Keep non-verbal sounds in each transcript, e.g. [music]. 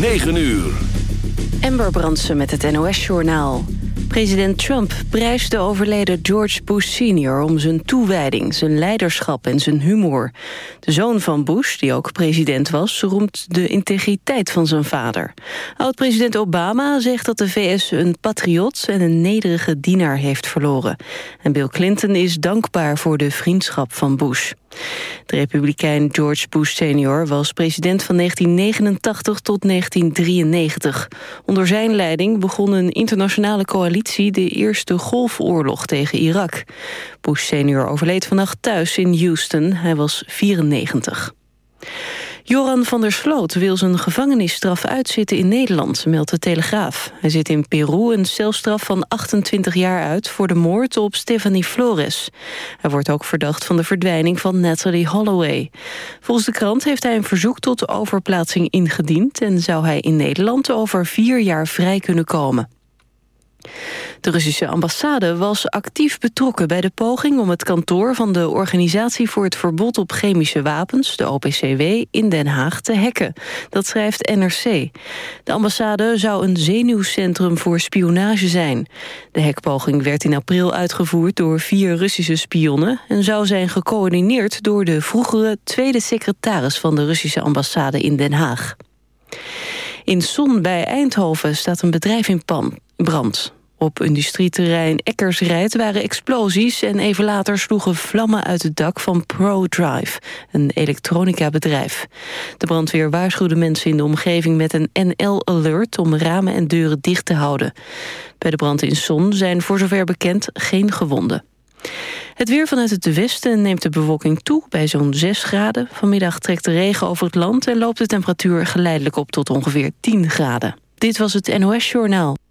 9 uur. Ember Brandsen met het NOS-journaal. President Trump prijst de overleden George Bush senior... om zijn toewijding, zijn leiderschap en zijn humor. De zoon van Bush, die ook president was... roemt de integriteit van zijn vader. Oud-president Obama zegt dat de VS een patriot... en een nederige dienaar heeft verloren. En Bill Clinton is dankbaar voor de vriendschap van Bush. De republikein George Bush senior was president van 1989 tot 1993. Onder zijn leiding begon een internationale coalitie de eerste golfoorlog tegen Irak. Bush senior overleed vannacht thuis in Houston. Hij was 94. Joran van der Sloot wil zijn gevangenisstraf uitzitten in Nederland, meldt de Telegraaf. Hij zit in Peru een celstraf van 28 jaar uit voor de moord op Stephanie Flores. Hij wordt ook verdacht van de verdwijning van Natalie Holloway. Volgens de krant heeft hij een verzoek tot overplaatsing ingediend... en zou hij in Nederland over vier jaar vrij kunnen komen. De Russische ambassade was actief betrokken bij de poging om het kantoor van de Organisatie voor het Verbod op Chemische Wapens, de OPCW, in Den Haag te hacken. Dat schrijft NRC. De ambassade zou een zenuwcentrum voor spionage zijn. De hackpoging werd in april uitgevoerd door vier Russische spionnen en zou zijn gecoördineerd door de vroegere tweede secretaris van de Russische ambassade in Den Haag. In Son bij Eindhoven staat een bedrijf in pan, brand. Op industrieterrein Eckersrijd waren explosies... en even later sloegen vlammen uit het dak van ProDrive, een elektronica-bedrijf. De brandweer waarschuwde mensen in de omgeving met een NL-alert... om ramen en deuren dicht te houden. Bij de brand in Son zijn voor zover bekend geen gewonden. Het weer vanuit het westen neemt de bewolking toe bij zo'n 6 graden. Vanmiddag trekt de regen over het land en loopt de temperatuur geleidelijk op tot ongeveer 10 graden. Dit was het NOS Journaal.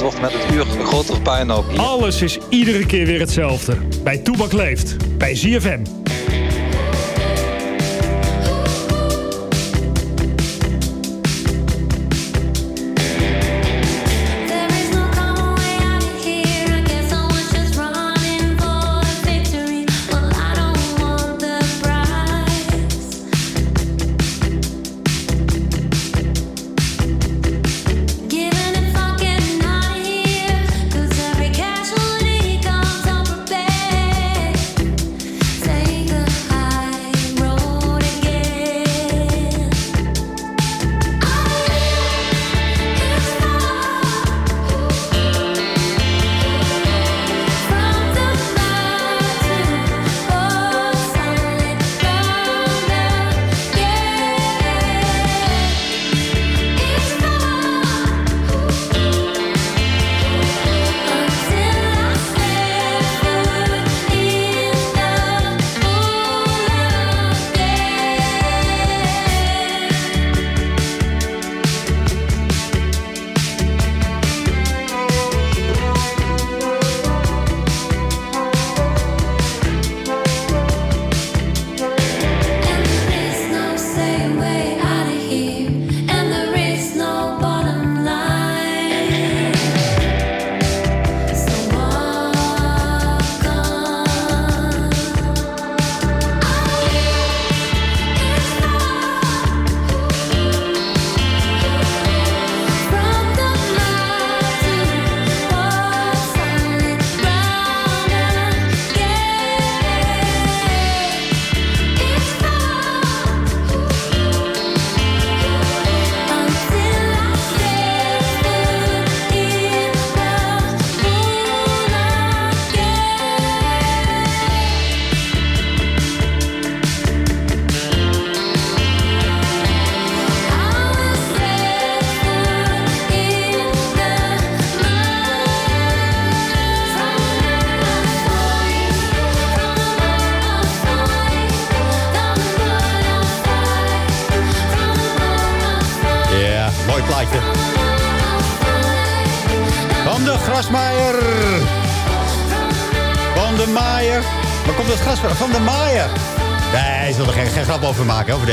Wordt met het uur een grotere puinhoop. Alles is iedere keer weer hetzelfde. Bij Toebak leeft. Bij ZFM.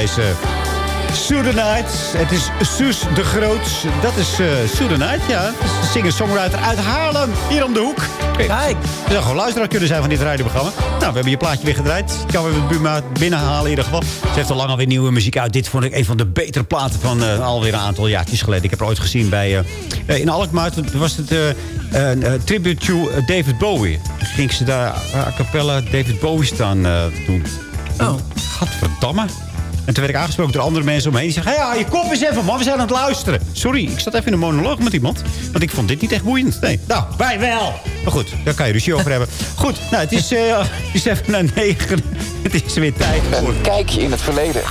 Deze Night. Het is Suus de Groot. Dat is uh, Night, ja. Het is een singer-songwriter uit Haarlem. Hier om de hoek. Kijk. Je zou gewoon luisteraar kunnen zijn van dit radioprogramma. Nou, we hebben je plaatje weer gedraaid. Ik kan weer Buma binnenhalen in ieder geval. Ze heeft al lang alweer nieuwe muziek uit. Dit vond ik een van de betere platen van uh, alweer een aantal jaartjes geleden. Ik heb er ooit gezien bij... Uh, in Alkmaar was het een tribute to David Bowie. Ging ze daar a cappella David Bowie staan doen. Oh. Gadverdamme. En toen werd ik aangesproken door andere mensen omheen. Die zeggen, ja, je kop eens even, man. We zijn aan het luisteren. Sorry, ik zat even in een monoloog met iemand. Want ik vond dit niet echt boeiend. Nee, nou, wij wel. Maar goed, daar kan je ruzie over hebben. [laughs] Goed, nou, het is, uh, het is even naar negen. [laughs] Het is weer tijd voor... Een kijkje in het verleden.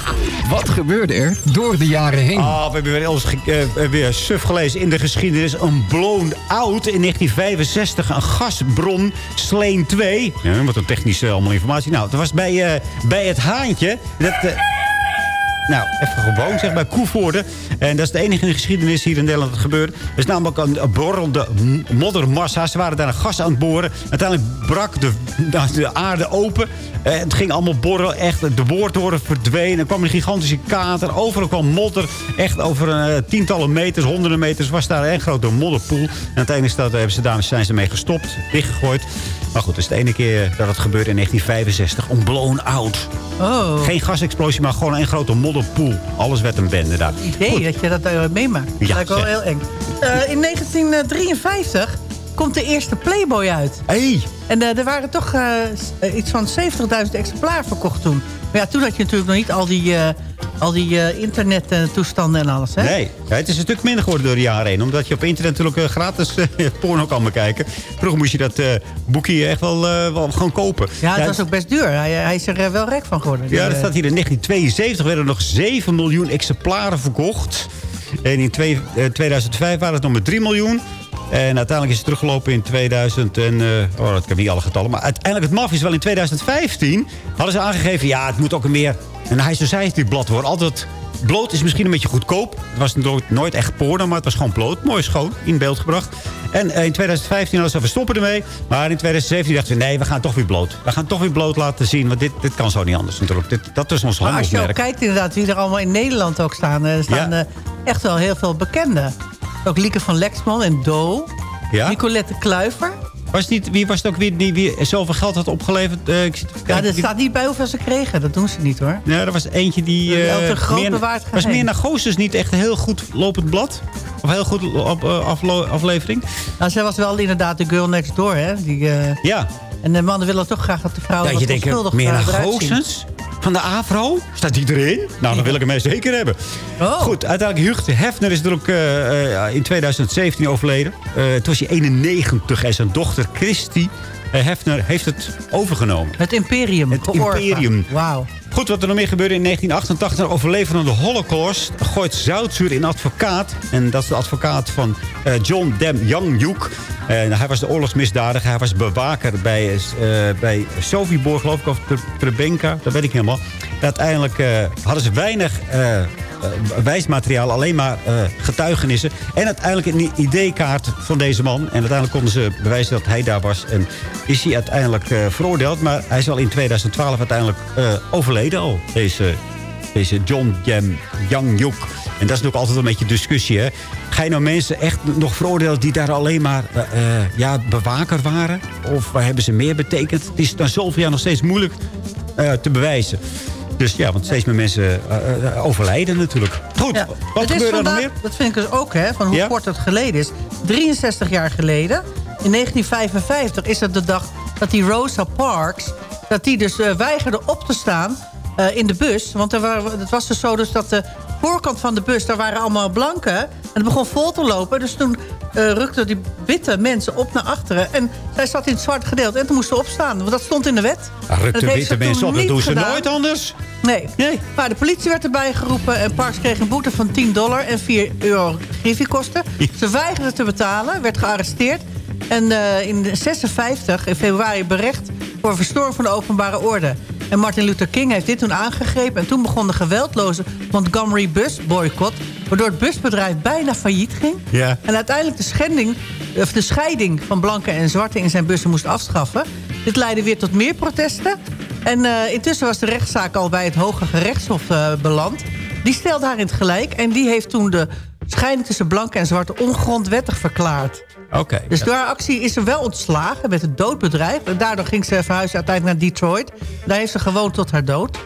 Wat gebeurde er door de jaren heen? Ah, we hebben weer, alles uh, weer suf gelezen in de geschiedenis. Een blown out in 1965. Een gasbron, Sleen 2. Ja, wat een technische allemaal informatie. Nou, dat was bij, uh, bij het haantje. Dat... Nou, even gewoon, zeg bij Koevoorde. En dat is de enige geschiedenis hier in Nederland dat gebeurt. Er is namelijk een borrelde moddermassa. Ze waren daar een gas aan het boren. Uiteindelijk brak de, de aarde open. En het ging allemaal borrelen. Echt, de boortoren verdwenen. Er kwam een gigantische kater. Overal kwam modder. Echt over uh, tientallen meters, honderden meters... was daar een grote modderpoel. En uiteindelijk hebben ze daar, zijn ze mee gestopt. Dichtgegooid. Maar goed, het is de ene keer dat het gebeurde in 1965. Een blown out. Oh. Geen gasexplosie, maar gewoon een grote modderpoel. Alles werd een bende daar. Idee dat je dat uh, meemaakt. Dat ja, lijkt wel heel eng. Uh, in 1953 komt de eerste Playboy uit. Hey. En uh, er waren toch iets van 70.000 exemplaren verkocht toen. Maar ja, toen had je natuurlijk nog niet al die al die internettoestanden en alles. Hè? Nee, ja, het is een stuk minder geworden door de jaren heen. Omdat je op internet natuurlijk gratis [laughs] porno kan bekijken. Vroeger moest je dat boekje echt wel, wel gewoon kopen. Ja, het was ook best duur. Hij, hij is er wel rek van geworden. Ja, dat staat hier in 1972 werden er nog 7 miljoen exemplaren verkocht. En in twee, 2005 waren het nog maar 3 miljoen. En uiteindelijk is het teruggelopen in 2000 en... Uh, oh, dat kan niet alle getallen. Maar uiteindelijk, het maf is wel in 2015... hadden ze aangegeven, ja, het moet ook meer een high society blad worden. Altijd bloot is misschien een beetje goedkoop. Het was nooit echt porno, maar het was gewoon bloot. Mooi schoon, in beeld gebracht. En eh, in 2015 hadden ze we stoppen ermee. Maar in 2017 dachten ze, nee, we gaan toch weer bloot. We gaan toch weer bloot laten zien, want dit, dit kan zo niet anders natuurlijk. Dit, dat is ons handelsmerk. als je ook kijkt inderdaad wie er allemaal in Nederland ook staan. Er staan uh, echt wel heel veel bekenden. Ook Lieke van Lexman en Do. Ja? Nicolette Kluiver. Was niet, wie was het ook weer die, wie zoveel geld had opgeleverd? Uh, ik zit ja, dat staat niet bij hoeveel ze kregen. Dat doen ze niet hoor. Ja, er was eentje die... Uh, groot meer, bewaard was meer naar Goossens niet echt een heel goed lopend blad? Of heel goed op, aflevering? Nou, zij was wel inderdaad de girl next door, hè? Die, ja. En de mannen willen toch graag dat de vrouwen ja, je denkt, meer naar Goossens? Van de AVRO. Staat die erin? Nou, dan wil ik hem zeker hebben. Oh. Goed, uiteindelijk Hugt Hefner is er ook uh, in 2017 overleden. Uh, toen was hij 91 en zijn dochter Christy Hefner heeft het overgenomen. Het imperium. Het imperium. Wauw. Goed, wat er nog meer gebeurde in 1988. Overleven de holocaust gooit zoutzuur in advocaat. En dat is de advocaat van John Dem Young En hij was de oorlogsmisdadiger. Hij was bewaker bij, uh, bij Sovibor, geloof ik, of Trebenka. Dat weet ik helemaal. Uiteindelijk hadden ze weinig wijsmateriaal, alleen maar getuigenissen. En uiteindelijk een ID-kaart van deze man. En uiteindelijk konden ze bewijzen dat hij daar was. En is hij uiteindelijk veroordeeld. Maar hij is al in 2012 uiteindelijk overleden al. Deze, deze John Jam Young En dat is ook altijd een beetje discussie, hè? Ga je nou mensen echt nog veroordelen die daar alleen maar uh, ja, bewaker waren? Of hebben ze meer betekend? Het is na zoveel jaar nog steeds moeilijk uh, te bewijzen. Dus ja, want steeds meer mensen overlijden natuurlijk. Goed, wat gebeurt er nog meer? Dat vind ik dus ook, hè, van hoe kort het geleden is. 63 jaar geleden, in 1955, is het de dag dat die Rosa Parks... dat die dus weigerde op te staan in de bus. Want er waren, het was dus zo dus dat de voorkant van de bus, daar waren allemaal blanken. En het begon vol te lopen. Dus toen uh, rukten die witte mensen op naar achteren. En zij zat in het zwarte gedeelte. En toen moesten opstaan. Want dat stond in de wet. Rukte witte mensen op, dat doen ze nooit anders. Nee. nee. Maar de politie werd erbij geroepen. En Parks kreeg een boete van 10 dollar en 4 euro griffiekosten. Ze weigerden te betalen, werd gearresteerd. En uh, in 56, in februari, berecht voor verstoring van de openbare orde. En Martin Luther King heeft dit toen aangegrepen. En toen begon de geweldloze Montgomery Bus boycott. Waardoor het busbedrijf bijna failliet ging. Ja. En uiteindelijk de, schending, of de scheiding van blanken en zwarte in zijn bussen moest afschaffen. Dit leidde weer tot meer protesten. En eh, intussen was de rechtszaak al bij het Hoge Gerechtshof uh, beland. Die stelde haar in het gelijk. En die heeft toen de scheiding tussen blanken en zwarte ongrondwettig verklaard. Oké. dus door haar actie is ze wel ontslagen met het doodbedrijf. En daardoor ging ze verhuizen uiteindelijk naar Detroit. Daar heeft ze gewoond tot haar dood.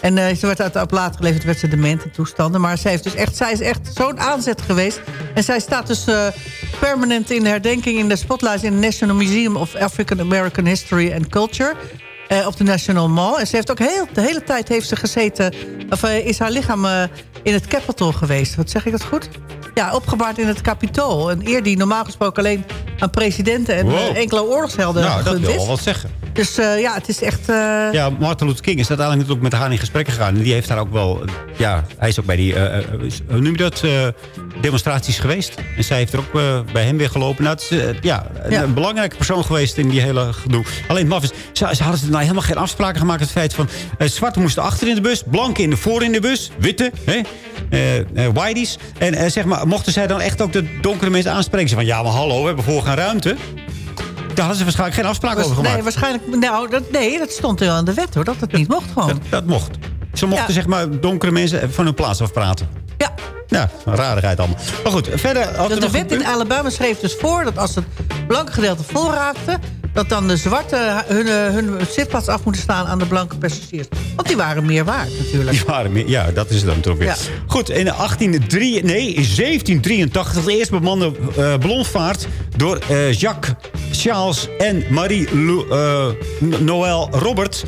En uh, ze werd uit later geleverd, werd ze dement in toestanden. Maar zij, heeft dus echt, zij is echt zo'n aanzet geweest. En zij staat dus uh, permanent in de herdenking in de spotlight... in het National Museum of African American History and Culture... Uh, op de National Mall. En ze heeft ook heel, de hele tijd heeft ze gezeten... of is haar lichaam in het Capitol geweest. Wat zeg ik dat goed? Ja, opgebaard in het Capitool. Een eer die normaal gesproken alleen aan presidenten... en wow. enkele oorlogshelden nou, dat wil wel wat zeggen. Dus uh, ja, het is echt... Uh... Ja, Martin Luther King is uiteindelijk natuurlijk met haar in gesprek gegaan. En die heeft daar ook wel... Ja, hij is ook bij die... Uh, hoe noem je dat? demonstraties geweest. En zij heeft er ook bij hem weer gelopen. Nou, het is ja, ja, een belangrijke persoon geweest in die hele gedoe. Alleen maf is... Ze, ze hadden ze nou helemaal geen afspraken gemaakt. Het feit van... zwarte moesten achter in de bus. Blanke in de voor in de bus. Witte. Hè? whiteys. En zeg maar, mochten zij dan echt ook de donkere mensen aanspreken? Ze van, ja, maar hallo, we hebben voor ruimte. Daar hadden ze waarschijnlijk geen afspraak over gemaakt. Nee, waarschijnlijk, nou, dat, nee, dat stond wel in de wet hoor, dat het niet mocht gewoon. Dat, dat mocht. Ze mochten ja. zeg maar donkere mensen van hun plaats afpraten. Ja. Ja, een rarigheid allemaal. Maar goed, verder... Had de, de wet in Alabama schreef dus voor dat als het blanke gedeelte vol raakte... dat dan de zwarte hun, hun zitplaats af moeten staan aan de blanke passagiers. Want die waren meer waard natuurlijk. Die waren meer, ja, dat is het dan toch weer. Ja. Goed, in 1803, nee, in 1783 de eerste bemande uh, ballonvaart... door uh, Jacques Charles en Marie uh, Noël Robert...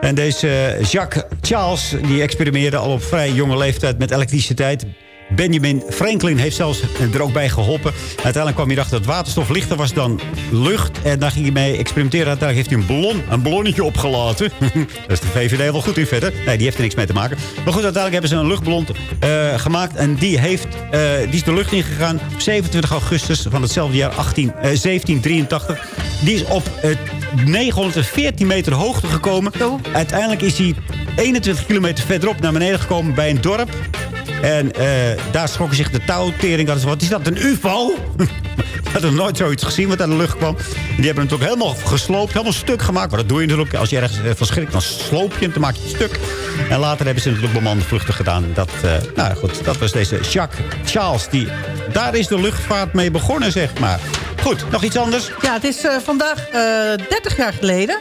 En deze Jacques Charles die experimenteerde al op vrij jonge leeftijd met elektriciteit. Benjamin Franklin heeft zelfs er ook bij geholpen. Uiteindelijk kwam hij erachter dat waterstof lichter was dan lucht. En daar ging hij mee experimenteren. Uiteindelijk heeft hij een ballon, een ballonnetje opgelaten. [laughs] daar is de VVD wel goed in verder. Nee, die heeft er niks mee te maken. Maar goed, uiteindelijk hebben ze een luchtballon uh, gemaakt. En die, heeft, uh, die is de lucht ingegaan op 27 augustus van hetzelfde jaar 18, uh, 1783. Die is op 914 meter hoogte gekomen. Uiteindelijk is hij 21 kilometer verderop naar beneden gekomen bij een dorp. En uh, daar schrokken zich de touwtering. Wat is dat, een ufo? Ik [laughs] had nog nooit zoiets gezien wat aan de lucht kwam. Die hebben hem natuurlijk helemaal gesloopt, helemaal stuk gemaakt. Maar dat doe je natuurlijk. Als je ergens van schrikt, dan sloop je hem, dan maak je het stuk. En later hebben ze natuurlijk bemande vluchten gedaan. Dat, uh, nou goed, dat was deze Jacques Charles. Die, daar is de luchtvaart mee begonnen, zeg maar. Goed, nog iets anders? Ja, het is uh, vandaag 30 jaar geleden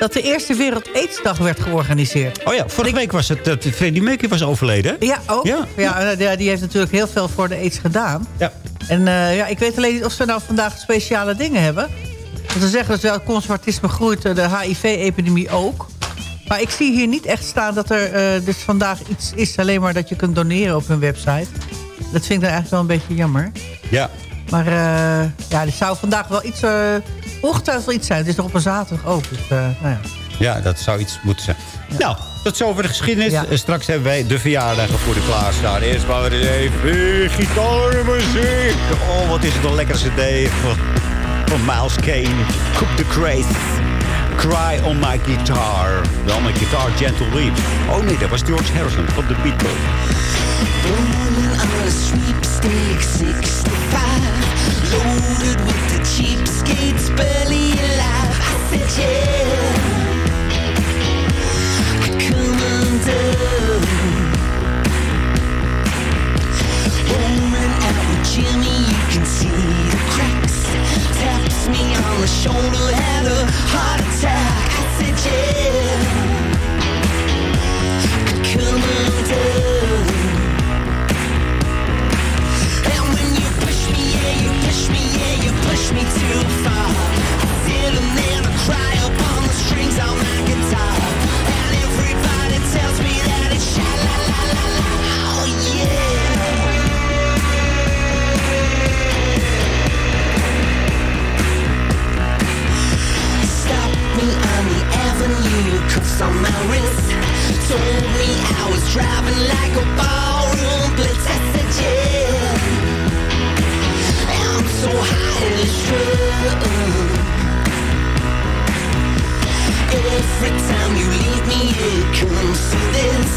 dat de eerste Wereld Aidsdag werd georganiseerd. Oh ja, vorige week was het dat Freddie Mercury was overleden. Ja, ook. Ja. Ja, die heeft natuurlijk heel veel voor de aids gedaan. Ja. En uh, ja, ik weet alleen niet of ze nou vandaag speciale dingen hebben. Want ze zeggen dat wel conservatisme groeit, de HIV-epidemie ook. Maar ik zie hier niet echt staan dat er uh, dus vandaag iets is... alleen maar dat je kunt doneren op hun website. Dat vind ik dan eigenlijk wel een beetje jammer. Ja. Maar uh, ja, er zou vandaag wel iets... ongetwijfeld iets zijn. Het is nog op een zaterdag ook. Dus, uh, nou ja. ja, dat zou iets moeten zijn. Ja. Nou, tot zover de geschiedenis. Ja. Straks hebben wij de verjaardagen voor de klaarstaan. Eerst maar weer even gitaarmuziek. Oh, wat is het een lekkere cd van, van Miles Kane. Cook the Craze. Cry on my guitar. Dan mijn guitar Gentle Weep. Oh nee, dat was George Harrison van de Beatles. On a sweepstake 65 Loaded with the cheapskates barely alive I said yeah Come undone Jimmy You can see the cracks. Taps me on the shoulder Had a heart attack. I said yeah Come undone And when you push me yeah, you push me, yeah, you push me too far. I and I cry up on the strings on my guitar. And everybody tells me that it's avenue Cuffs on my wrist Told me I was driving like a ballroom blitz I said yeah I'm so highly strung Every time you leave me it comes to this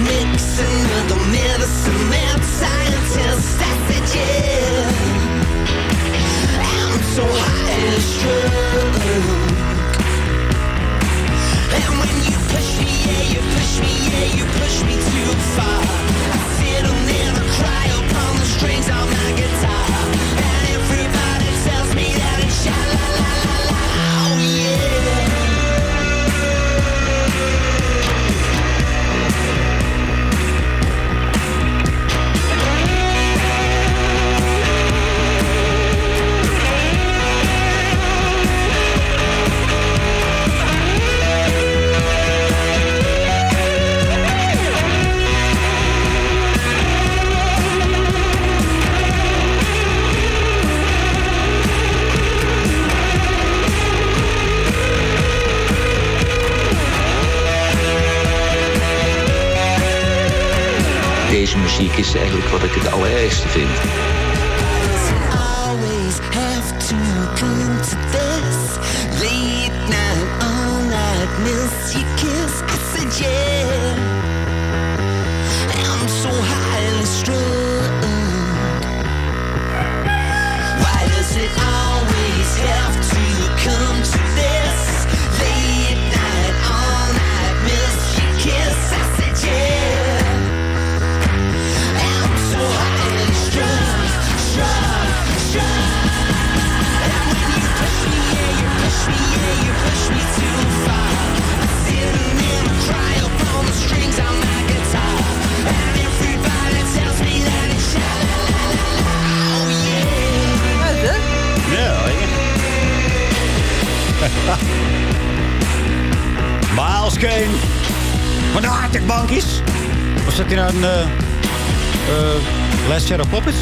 Mixing of the medicine and science test. I said, yeah. I'm so high and strings on my guitar. And everybody tells me that it's sha is eigenlijk wat ik het allerergste vind.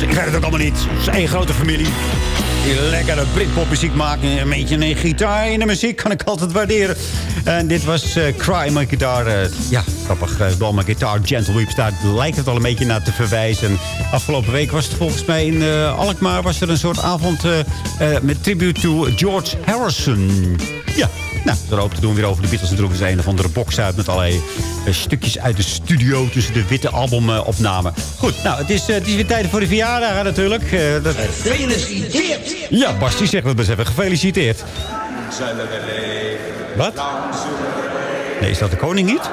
Ik weet het ook allemaal niet. Het is één grote familie. Die lekkere Britpopmuziek maken. Een beetje een gitaar in de muziek kan ik altijd waarderen. En dit was eh, Cry My Guitar. eh, ja, grappig. Uh, Ball My Guitar, Gentle Weeps. Daar lijkt het al een beetje naar te verwijzen. Afgelopen week was het volgens mij in eh, Alkmaar... was er een soort avond eh, eh, met tribute to George Harrison. Ja, nou, er hoop te doen weer over de Beatles. En droegen ze een of andere box uit met allerlei eh, stukjes uit de studio... tussen de witte albumopnamen. Goed, nou, het is, eh, het is weer tijd voor de verjaardagen natuurlijk. Eh, dat... Gefeliciteerd! Ja, Bas, die zegt dat best even. Gefeliciteerd. Wat? Nee, is dat de koning niet?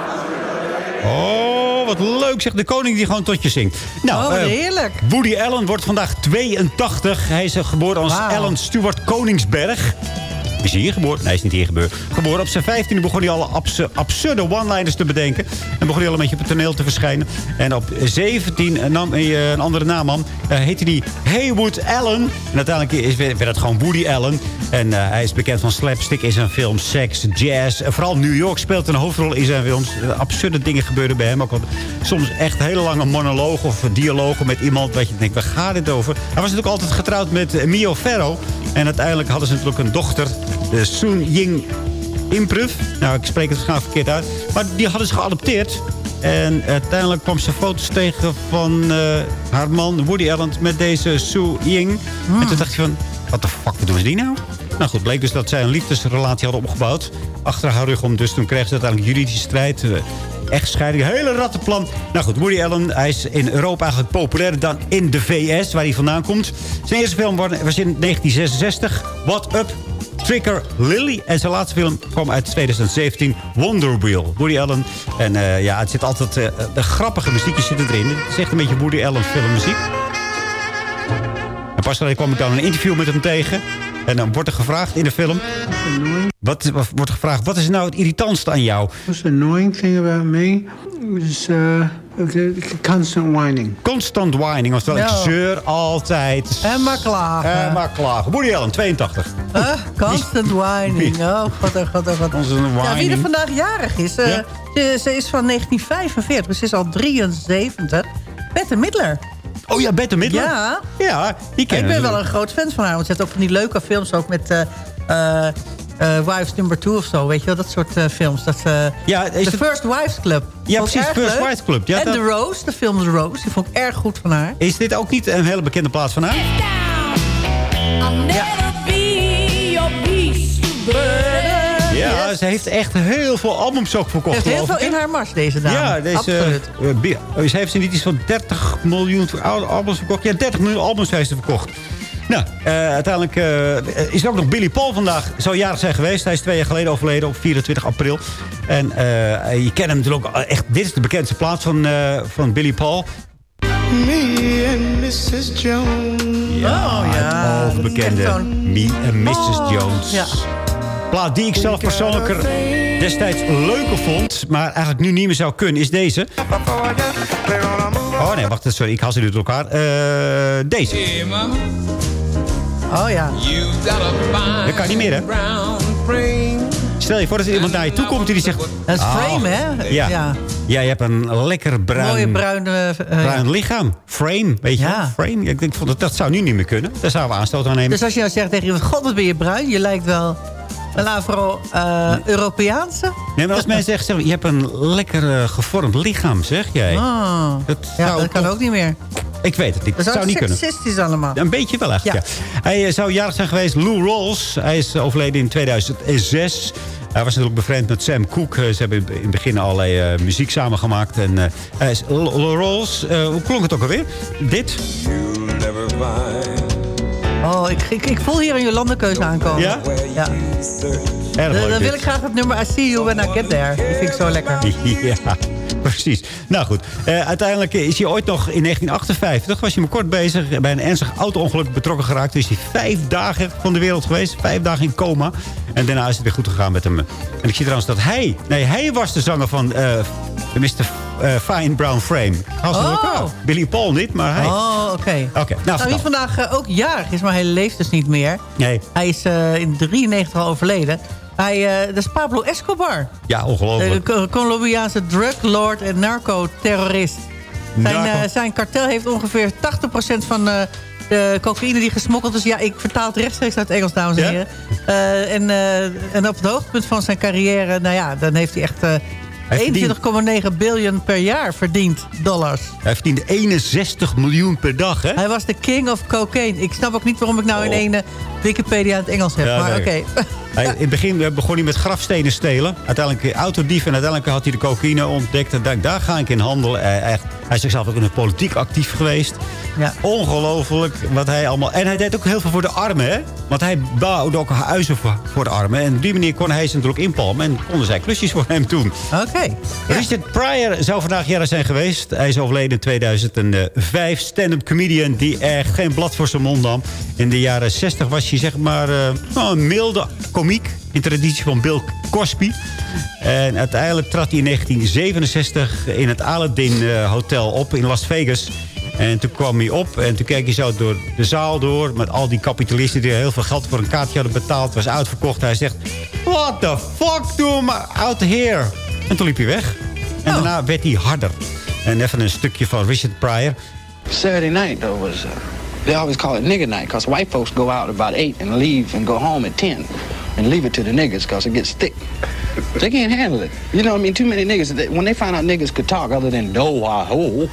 Oh, wat leuk zeg. De koning die gewoon tot je zingt. Nou, Oh, wat heerlijk. Woody Allen wordt vandaag 82. Hij is geboren als. Allen Stewart Koningsberg. Is hij hier geboren? Nee, hij is niet hier geboren. Geboren op zijn 15e begon hij al absu- absurde one-liners te bedenken. En begon hij al een beetje op het toneel te verschijnen. En op 17 nam hij eh, een andere naam aan. Eh, heette hij Haywood Allen. En uiteindelijk is, werd het gewoon Woody Allen. En eh, hij is bekend van slapstick in zijn films, seks, jazz. En vooral New York speelt een hoofdrol in zijn films. Eh, Absurde dingen gebeuren bij hem. Ook wat, soms echt hele lange monologen of dialogen met iemand. Dat je denkt, waar gaat dit over? Hij was natuurlijk altijd getrouwd met eh, Mio Farrow. En uiteindelijk hadden ze natuurlijk een dochter. De Soon Ying Improv. Nou, ik spreek het waarschijnlijk verkeerd uit. Maar die hadden ze geadopteerd. En uiteindelijk kwam ze foto's tegen van eh, haar man Woody Allen met deze Sue Ying. En toen dacht je van, wat de fuck, wat doen ze die nou? Nou goed, bleek dus dat zij een liefdesrelatie hadden opgebouwd. Achter haar rug om. Dus toen kreeg ze uiteindelijk juridische strijd. eh, Echtscheiding, hele rattenplan. Nou goed, Woody Allen, hij is in Europa eigenlijk populairder dan in de VS, waar hij vandaan komt. Zijn eerste film was in 1966, What Up, Trigger Lily. En zijn laatste film kwam uit 2017, Wonder Wheel. Woody Allen. En eh, ja, het zit altijd... eh, de grappige muziekjes zitten erin. Het is echt een beetje Woody Allen filmmuziek. En pas geleden kwam ik dan een interview met hem tegen. En dan wordt er gevraagd in de film... Wat, wordt gevraagd, wat is nou het irritantste aan jou? most annoying thing about me uh, the constant whining. Constant whining, oftewel ik zeur altijd. En maar klagen. En maar klagen. Woody Allen, 82. Huh? Constant whining. Oh, god, oh, god, oh, god. Constant Ja, wie er whining. vandaag jarig is. eh, Ja. ze, ze is van 1945, dus ze is al 73. Bette Midler. Oh ja, Bette Midler? Ja. Ja, die kennen Ik ben we. wel een groot fan van haar. Want ze heeft ook van die leuke films ook met... eh eh, Wives Number 2 of zo, weet je wel? Dat soort eh, films. Dat, Ja, is The het- First Wives Club. Ja, precies, First. Wives Club. Ja, en dat- The Rose, de film The Rose. Die vond ik erg goed van haar. Is dit ook niet een hele bekende plaats van haar? Burden. Ja, ze heeft echt heel veel albums ook Ze verkocht. heeft heel veel ik, in haar mars, deze dame. Ja, deze, Absoluut. eh, oh, ze heeft ze niet iets van 30 miljoen al- albums verkocht. Ja, 30 miljoen albums heeft ze verkocht. Nou, eh, uiteindelijk eh, is er ook nog Billy Paul vandaag. Zou jarig zijn geweest. Hij is twee jaar geleden overleden op 24 april. En eh, je kent hem natuurlijk ook echt. Dit is de bekendste plaats van, eh, van Billy Paul. Me and Mrs. Jones. Ja, Oh, ja. het overbekende zo'n- Me and Mrs. Jones. Ja. Plaat die ik zelf persoonlijker destijds leuker vond... maar eigenlijk nu niet meer zou kunnen, is deze. Oh nee, wacht, sorry, ik haal ze nu door elkaar. Eh, deze. Oh ja. Dat kan niet meer, hè? Stel je voor dat er iemand naar je toe komt die zegt... Dat is "Ah, frame, hè? Ja. Ja. ja, je hebt een lekker bruin, Mooie bruine... eh, bruin lichaam. Frame, weet je Ja. Frame. Ik denk, dat, dat zou nu niet meer kunnen. Daar zouden we aanstoot aan nemen. Dus als je nou zegt tegen iemand... God, wat ben je bruin? Je lijkt wel een Afro-Europeaanse. Nee, maar als mensen zeggen, zeg, je hebt een lekker eh, gevormd lichaam, zeg jij. Oh. Dat, Ja, dat kan ook niet meer. Ik weet het niet. Dat Dat zou niet kunnen. seksistisch allemaal. Een beetje wel echt, ja. Hij eh, zou jarig zijn geweest. Lou Rawls. Hij is overleden in 2006. Hij was natuurlijk bevriend met Sam Cooke. Eh, Ze hebben in het begin allerlei eh, muziek samengemaakt. En eh, hij is eh, hoe klonk het ook alweer? Dit. Oh, ik, ik, ik voel hier een Jolandekeuze aankomen. Ja? Ja. Erg Dan, leuk dan wil ik graag het nummer I See You When I Get There. Die vind ik zo lekker. [laughs] Ja, [laughs] precies. Nou goed, eh, uiteindelijk is hij ooit nog in 1958... was hij maar kort bezig, bij een ernstig auto-ongeluk betrokken geraakt. Dus hij is vijf dagen van de wereld geweest. Vijf dagen in coma. En daarna is het weer goed gegaan met hem. En ik zie trouwens dat hij... Nee, hij was de zanger van eh Mr. eh, Fine Brown Frame. Als Oh. Billy Paul niet, maar hij. Oh, oké. Oké, nou, Nou, wie vertel. vandaag ook jarig is, maar hij leeft dus niet meer. Nee, Hij is in 93 al overleden. Hij, eh, dat is Pablo Escobar. ja, ongelooflijk. Co- Colombiaanse druglord en narcoterrorist. Zijn, eh, zijn kartel heeft ongeveer 80% van eh, de cocaïne die gesmokkeld is. Ja, ik vertaal het rechtstreeks uit het Engels, dames en heren. En, en op het hoogtepunt van zijn carrière, nou ja, dan heeft hij echt... eh, Hij verdient- 21,9 biljoen per jaar verdiend dollars. Hij verdient 61 miljoen per dag, hè? Hij was de king of cocaine. Ik snap ook niet waarom ik nou in Oh. één eh, Wikipedia in het Engels heb. Ja, maar oké. [laughs] Hij, in het begin eh, begon hij met grafstenen stelen. Uiteindelijk eh, autodief. En uiteindelijk had hij de cocaïne ontdekt. En dacht, daar ga ik in handelen. Hij, echt, hij is zichzelf ook in de politiek actief geweest. Ja. Ongelooflijk wat hij allemaal... En hij deed ook heel veel voor de armen, hè? Want hij bouwde ook huizen voor, voor de armen. En op die manier kon hij ze natuurlijk inpalmen. En konden zij klusjes voor hem doen. Oké. Richard Pryor zou vandaag jarig zijn geweest. Hij is overleden in 2005. Stand-up comedian die echt geen blad voor zijn mond nam. In de jaren 60 was hij zeg maar eh, nou, een milde komiek. In traditie van Bill Cosby. En uiteindelijk trad hij in 1967 in het Aladdin eh, Hotel op in Las Vegas. En toen kwam hij op en toen keek hij zo door de zaal door... met al die kapitalisten die heel veel geld voor een kaartje hadden betaald. Was uitverkocht. Hij zegt, what the fuck do I out here? En toen liep hij weg. En daarna werd hij harder. En even een stukje van Richard Pryor. Saturday night though was uh, they always call it nigger night because white folks go out about eight and leave and go home at ten and leave it to the niggers because it gets thick. they can't handle it. You know what I mean? Too many niggas. They, when they found out niggas could talk other than do wah ho,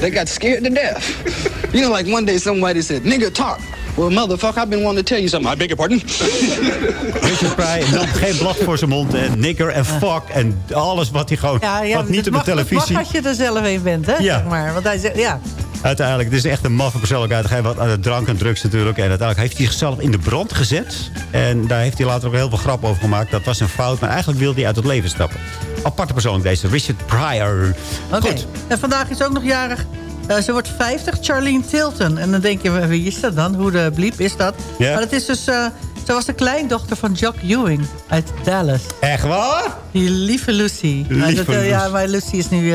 they got scared to death. You know, like one day somebody said, "Nigga talk." Well, motherfucker, I've been wanting to tell you something. I beg your pardon. [laughs] Richard Pryor [laughs] nam geen blad voor zijn mond. En nigger en fuck en alles wat hij gewoon... Ja, ja, wat niet het op de mag, het televisie... mag als je er zelf een bent, hè? Ja. Zeg maar. Want hij zegt, ja. Uiteindelijk, het is echt een maffe persoonlijkheid. Hij wat aan de drank en drugs natuurlijk. En uiteindelijk heeft hij zichzelf in de brand gezet. En daar heeft hij later ook heel veel grap over gemaakt. Dat was een fout, maar eigenlijk wilde hij uit het leven stappen. Aparte persoon deze, Richard Pryor. Oké. En vandaag is ook nog jarig. eh, ze wordt 50, Charlene Tilton. En dan denk je, wie is dat dan? Hoe de bliep is dat? Ja. Maar het is dus... eh, ze was de kleindochter van Jock Ewing uit Dallas. Echt waar? Die lieve Lucy. Dat, eh, Ja, Lucy. maar Lucy is nu...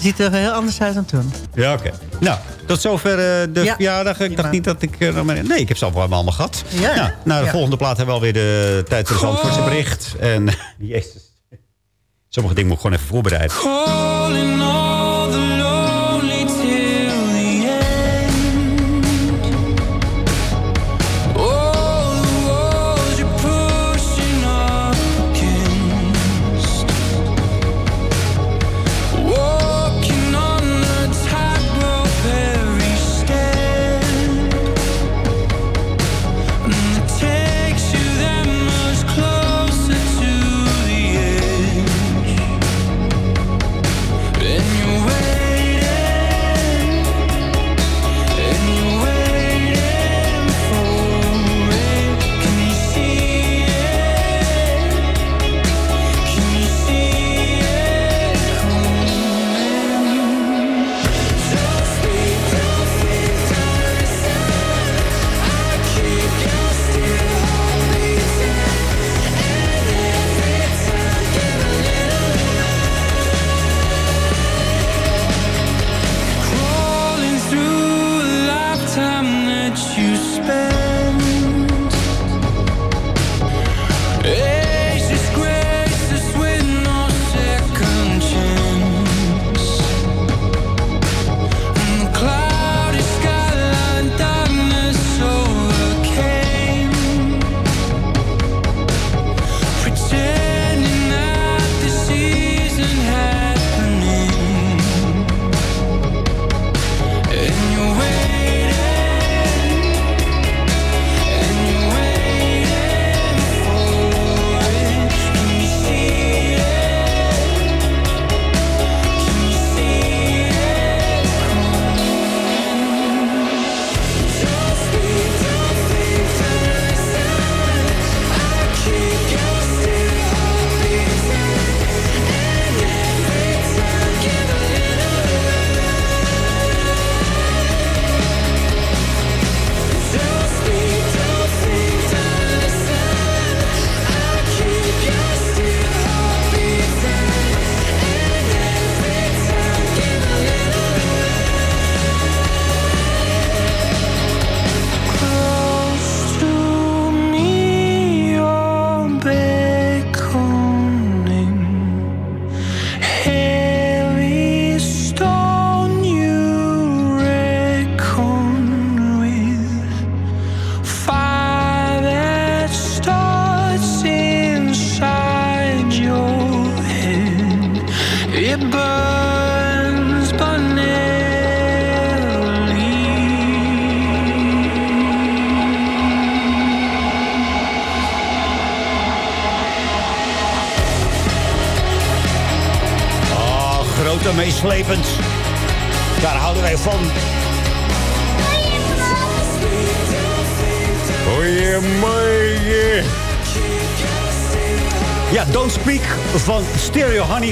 ziet er heel anders uit dan toen. Ja, oké. Nou, tot zover eh, de Ja, verjaardag. Ik dacht niet dat ik... maar- nee, ik heb ze allemaal allemaal gehad. Ja, nou, na de ja. volgende plaat hebben we alweer de tijd voor de Zandvoortse bericht. En, [laughs] jezus. Sommige dingen moet ik gewoon even voorbereiden.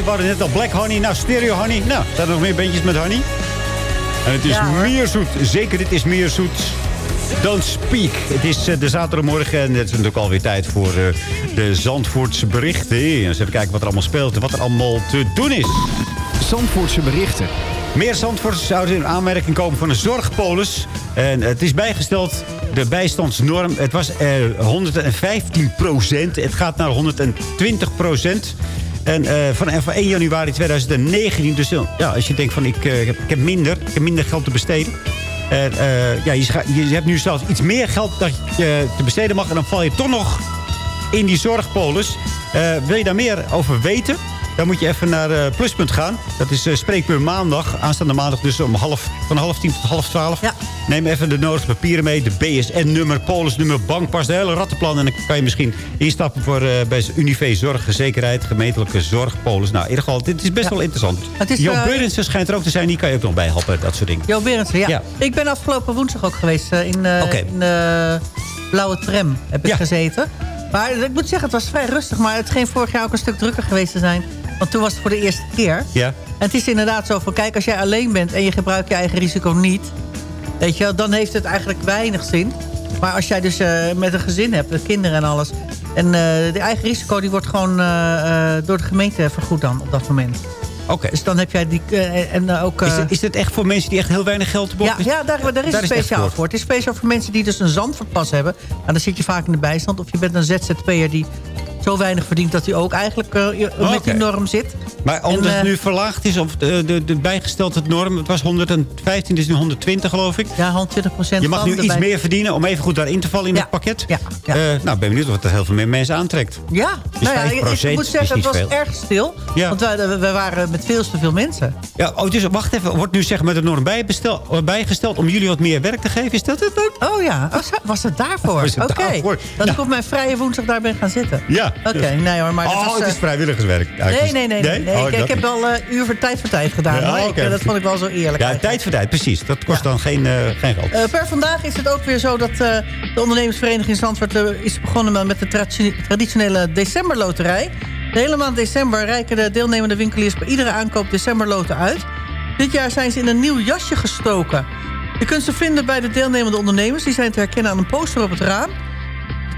Honey. We hadden net al Black Honey. Nou, Stereo Honey. Nou, zijn er nog meer bandjes met honey? En het is Ja, meer zoet. Zeker, dit is meer zoet. Don't Speak. Het is eh, de zaterdagmorgen en het is natuurlijk alweer tijd voor eh, de Zandvoortse berichten. Eens even kijken wat er allemaal speelt en wat er allemaal te doen is. Zandvoortse berichten. Meer Zandvoorters zouden in aanmerking komen van een zorgpolis. En het is bijgesteld, de bijstandsnorm. Het was eh, 115 procent. Het gaat naar 120 procent. En eh, van, van 1 januari 2019. Dus eh, ja, als je denkt van ik, eh, ik heb minder. Ik heb minder geld te besteden. En, eh, ja, je, je hebt nu zelfs iets meer geld dat je te besteden mag. En dan val je toch nog in die zorgpolis. Eh, wil je daar meer over weten? Dan moet je even naar eh, Pluspunt gaan. Dat is uh, maandag. Aanstaande maandag dus om half, van half tien tot half twaalf. Neem even de nodige papieren mee. De BSN-nummer, polisnummer, bankpas, de hele rattenplan. En dan kan je misschien instappen voor, eh, bij Unive Zorg, Zekerheid, gemeentelijke zorgpolis. Nou, in ieder geval, dit is best wel interessant. Het is, schijnt er ook te zijn. Die kan je ook nog bij helpen, dat soort dingen. Jo Berendsen, ja. Ja. Ik ben afgelopen woensdag ook geweest in, de Blauwe Tram. Heb ik gezeten. Maar ik moet zeggen, het was vrij rustig. Maar het scheen vorig jaar ook een stuk drukker geweest te zijn. Want toen was het voor de eerste keer. Ja. En het is inderdaad zo van, kijk, als jij alleen bent... en je gebruikt je eigen risico niet... Weet je, wel, dan heeft het eigenlijk weinig zin. Maar als jij dus eh, met een gezin hebt, met kinderen en alles... en eh, de eigen risico die wordt gewoon eh, door de gemeente vergoed dan op dat moment. Oké. Dus dan heb jij die... en ook, Is, dit, is dit echt voor mensen die echt heel weinig geld hebben? ja, ja daar, daar is het speciaal voor. voor. Het is speciaal voor mensen die dus een zandvoortpas hebben. Nou, dan zit je vaak in de bijstand. Of je bent een ZZP'er die zo weinig verdient... dat hij ook eigenlijk eh, je- met Oké. die norm zit. Maar omdat En, eh, het nu verlaagd is, of de, de, de bijgesteld het norm... het was 115, dus nu 120 geloof ik. Ja, 120 procent Je mag nu iets meer verdienen om even goed daarin te vallen in het pakket. Ja, ja. Eh, nou, ben benieuwd of het heel veel meer mensen aantrekt. Ja, Dus nou ja, ik, 5% ik moet is zeggen, het was veel. erg stil. Ja. Want wij, wij waren met veel te veel mensen. Ja, oh, dus wacht even. Wordt nu zeg maar de norm bijbestel, bijgesteld om jullie wat meer werk te geven? Is dat het ook? Oh ja, oh, was het daarvoor? [laughs] Het Oké, daarvoor? dat ik op mijn vrije woensdag daar ben gaan zitten. Ja. Oké, Dus- nee hoor, maar oh, was... het is eh, vrijwilligerswerk. Nee, eigenlijk. nee, nee. nee, nee. Oh, ik, heb wel eh, uur voor tijd voor tijd gedaan. Ja, hoor. Ik, eh, dat vond ik wel zo eerlijk. Ja, tijd voor tijd, precies. Dat kost dan geen, geen geld. Per vandaag is het ook weer zo dat de ondernemersvereniging Zandvoort is begonnen met- de traditionele decemberloterij. De hele maand december reiken de deelnemende winkeliers bij iedere aankoop decemberloten uit. Dit jaar zijn ze in een nieuw jasje gestoken. Je kunt ze vinden bij de deelnemende ondernemers. Die zijn te herkennen aan een poster op het raam.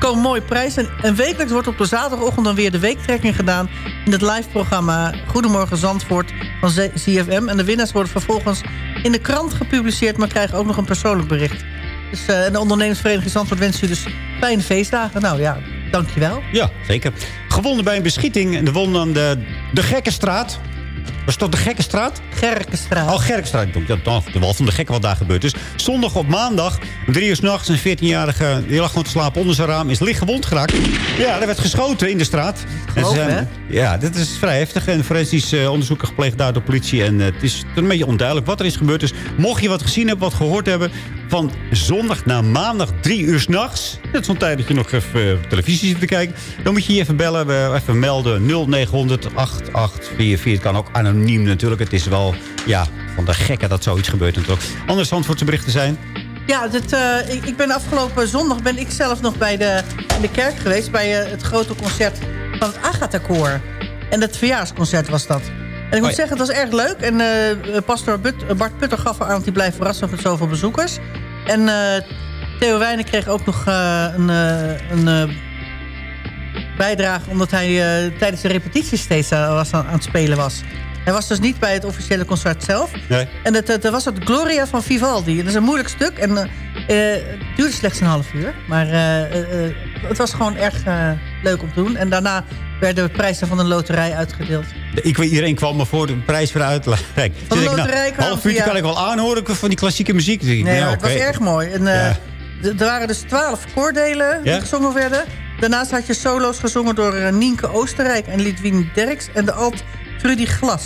Komen mooie prijzen. En wekelijks wordt op de zaterdagochtend dan weer de weektrekking gedaan... in het live-programma Goedemorgen Zandvoort van ZFM. En de winnaars worden vervolgens in de krant gepubliceerd... maar krijgen ook nog een persoonlijk bericht. Dus eh, de ondernemersvereniging Zandvoort wens u dus fijne feestdagen. Nou ja, dankjewel. Ja, zeker. Gewonnen bij een beschieting. En de won dan de, de Gekkenstraat. Was toch de Gekkenstraat? Gerkenstraat. Oh, Gerkenstraat. Ja, toch, de wal van de gekken wat daar gebeurt. Dus zondag op maandag, om drie uur s'nachts... een 14-jarige, die lag gewoon te slapen onder zijn raam... is licht gewond geraakt. Ja, er werd geschoten in de straat. Geloof, zijn- Ja, dit is vrij heftig. En forensisch eh, onderzoek gepleegd daar door politie. En eh, het is een beetje onduidelijk wat er is gebeurd. Dus mocht je wat gezien hebben, wat gehoord hebben... van zondag naar maandag, drie uur s'nachts... dat is zo'n tijd dat je nog even eh, televisie zit te kijken... dan moet je hier even bellen, even melden. 0900 8844. Het kan ook anoniem natuurlijk. Het is wel, ja, van de gekken dat zoiets gebeurt natuurlijk. Andere Zandvoortse berichten zijn... Ja, eh, ik, ben afgelopen zondag ben ik zelf nog bij de, in de kerk geweest... bij eh, het grote concert van het Agatha-koor. En het verjaarsconcert was dat. En ik moet zeggen, het was erg leuk. En eh, pastor But- Bart Putter gaf aan dat hij blijft verrassen met zoveel bezoekers. En eh, Theo Wijnen kreeg ook nog eh, een, eh, een eh, bijdrage... omdat hij eh, tijdens de repetitie steeds eh, was aan, aan het spelen was. Hij was dus niet bij het officiële concert zelf. Nee. En er was het Gloria van Vivaldi. Dat is een moeilijk stuk. En eh, eh, het duurde slechts een half uur. Maar eh, eh, eh, het was gewoon erg eh, leuk om te doen. En daarna werden prijzen van de loterij uitgedeeld. Ik, iedereen kwam me voor de prijs weer uit. Kijk, Van de loterij nou, kwamen half uurtje kan ik wel aanhoren van die klassieke muziek. Nee, nou, het was erg mooi. En, eh, Ja. Er waren dus twaalf koordelen die Ja? gezongen werden. Daarnaast had je solo's gezongen door eh, Nienke Oostenrijk en Lidwien Derks... en de alt Trudy Glas.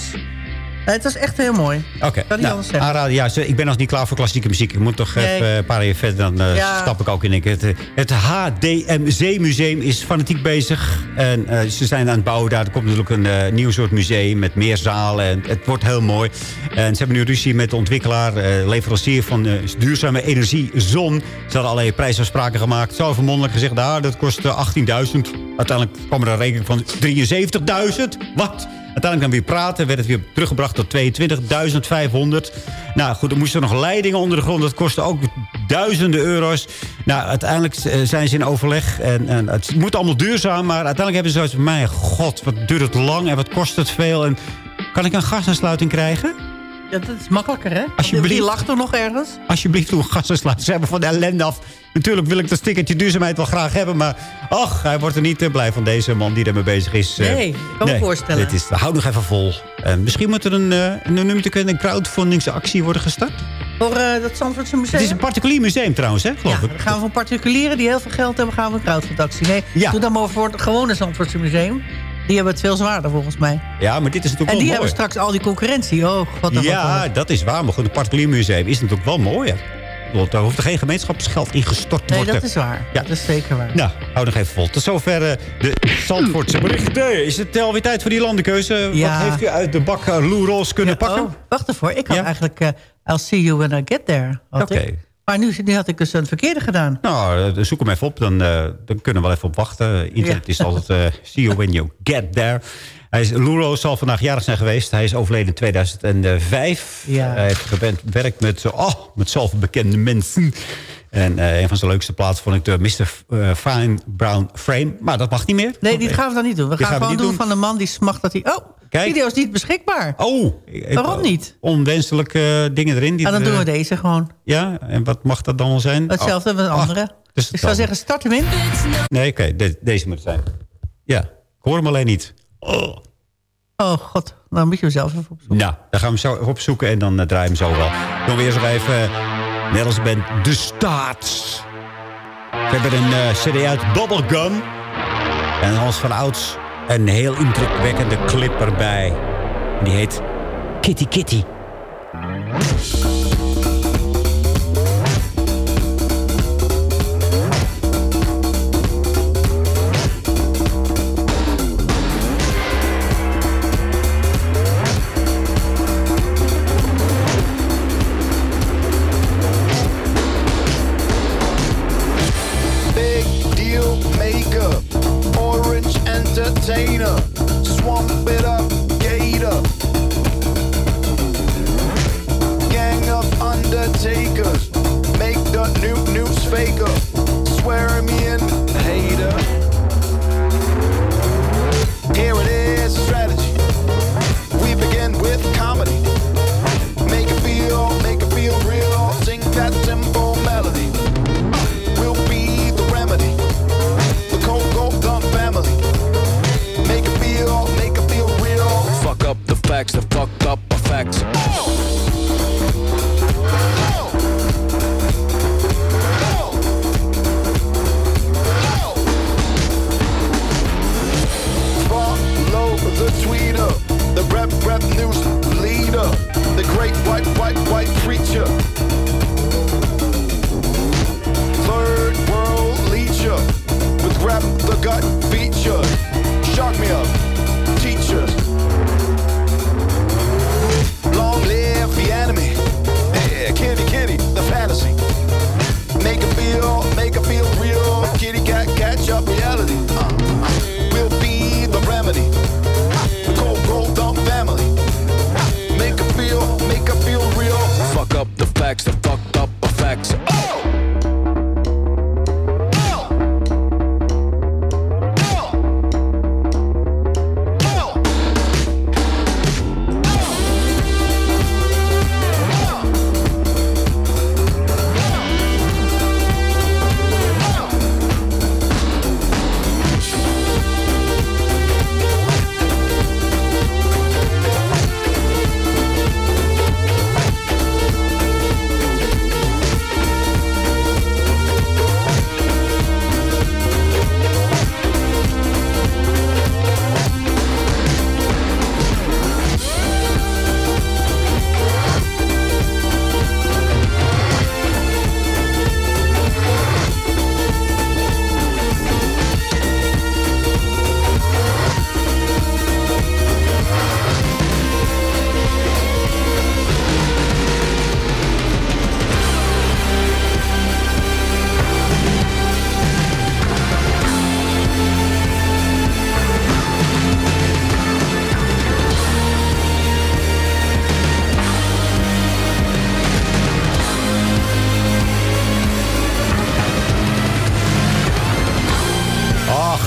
Het was echt heel mooi. Oké, Kan niet nou, anders zeggen. aanraden. Ja, ik ben nog niet klaar voor klassieke muziek. Ik moet toch Nee. even een paar jaar verder, dan eh, Ja. stap ik ook in. Het, het HDMZ-museum is fanatiek bezig. En eh, ze zijn aan het bouwen daar. Er komt natuurlijk een eh, nieuw soort museum met meer zalen. En het wordt heel mooi. En ze hebben nu ruzie met de ontwikkelaar, eh, leverancier van eh, duurzame energie, Zon. Ze hadden allerlei prijsafspraken gemaakt. Zo vermondelijk gezegd, nou, dat kost eh, 18.000. Uiteindelijk kwam er een rekening van 73.000. Wat? Uiteindelijk dan weer praten. Werd het weer teruggebracht tot 22.500. Nou goed, er moesten nog leidingen onder de grond. Dat kostte ook duizenden euro's. Nou, uiteindelijk eh, zijn ze in overleg. En, en het moet allemaal duurzaam. Maar uiteindelijk hebben ze zoiets van... Mijn god, wat duurt het lang en wat kost het veel. En kan ik een gasaansluiting krijgen? Dat is makkelijker, hè? Alsjeblieft. Die lacht er nog ergens. Alsjeblieft, doe een gasaansluiting. Ze hebben van de ellende af. Natuurlijk wil ik dat stickertje duurzaamheid wel graag hebben. Maar ach, hij wordt er niet eh, blij van deze man die ermee bezig is. Eh, Nee, ik kan me voorstellen. Dit is, hou nog even vol. En misschien moet er een, eh een, een crowdfundingsactie worden gestart. Voor eh, dat Zandvoortse museum. Het is een particulier museum trouwens, hè, geloof Ja, ik. dan gaan we van particulieren die heel veel geld hebben... gaan we een crowdfundactie. Nee, Ja. doe dan maar voor het gewone Zandvoortse museum. Die hebben het veel zwaarder volgens mij. Ja, maar dit is natuurlijk En wel die mooi. hebben straks al die concurrentie. Oh, god. oh, ja, god, dat is waar. Maar goed, een particulier museum is natuurlijk wel mooi. Hè? Want Daar hoeft er geen gemeenschapsgeld in gestort te Nee, worden. dat is waar. Ja. Dat is zeker waar. Nou, hou nog even vol. Tot zover eh, de Zandvoortse berichten. Is het alweer tijd voor die landenkeuze? Ja. Wat heeft u uit de bak uh, Lou Rolls kunnen pakken? Oh, wacht ervoor. Ik had eigenlijk eh, I'll see you when I get there. Oké. Maar nu, nu had ik dus een verkeerde gedaan. Nou, eh, zoek hem even op. Dan, eh, dan kunnen we wel even op wachten. Internet Ja. is altijd eh, see you when you get there. Hij is, Luro zal vandaag jarig zijn geweest. Hij is overleden in 2005. Ja. Hij heeft gewerkt met, eh, oh, met zoveel bekende mensen. En eh, een van zijn leukste plaatsen vond ik de Mr. eh, Fine Brown Frame. Maar dat mag niet meer. Nee, die gaan we dan niet doen. We gaan, gaan gewoon doen, van de man die smacht dat hij... Oh, Kijk. video is niet beschikbaar. Oh. Waarom niet? Onwenselijke dingen erin. Die Ah, dan er, doen we deze gewoon. Ja, en wat mag dat dan wel zijn? Hetzelfde Oh. met een Ach, andere. dus ik zou zeggen, start hem in. Nee, oké, de- deze moet het zijn. Ja, ik hoor hem alleen niet. Oh. Oh god, dan moet je hem zelf even opzoeken. Nou, dan gaan we hem zo opzoeken en dan uh, draai je hem zo wel. Dan weer nog even, uh, net als band De Staats. Ze hebben een uh, cd uit Bubblegum. En als van ouds een heel indrukwekkende clip erbij. Die heet Kitty Kitty.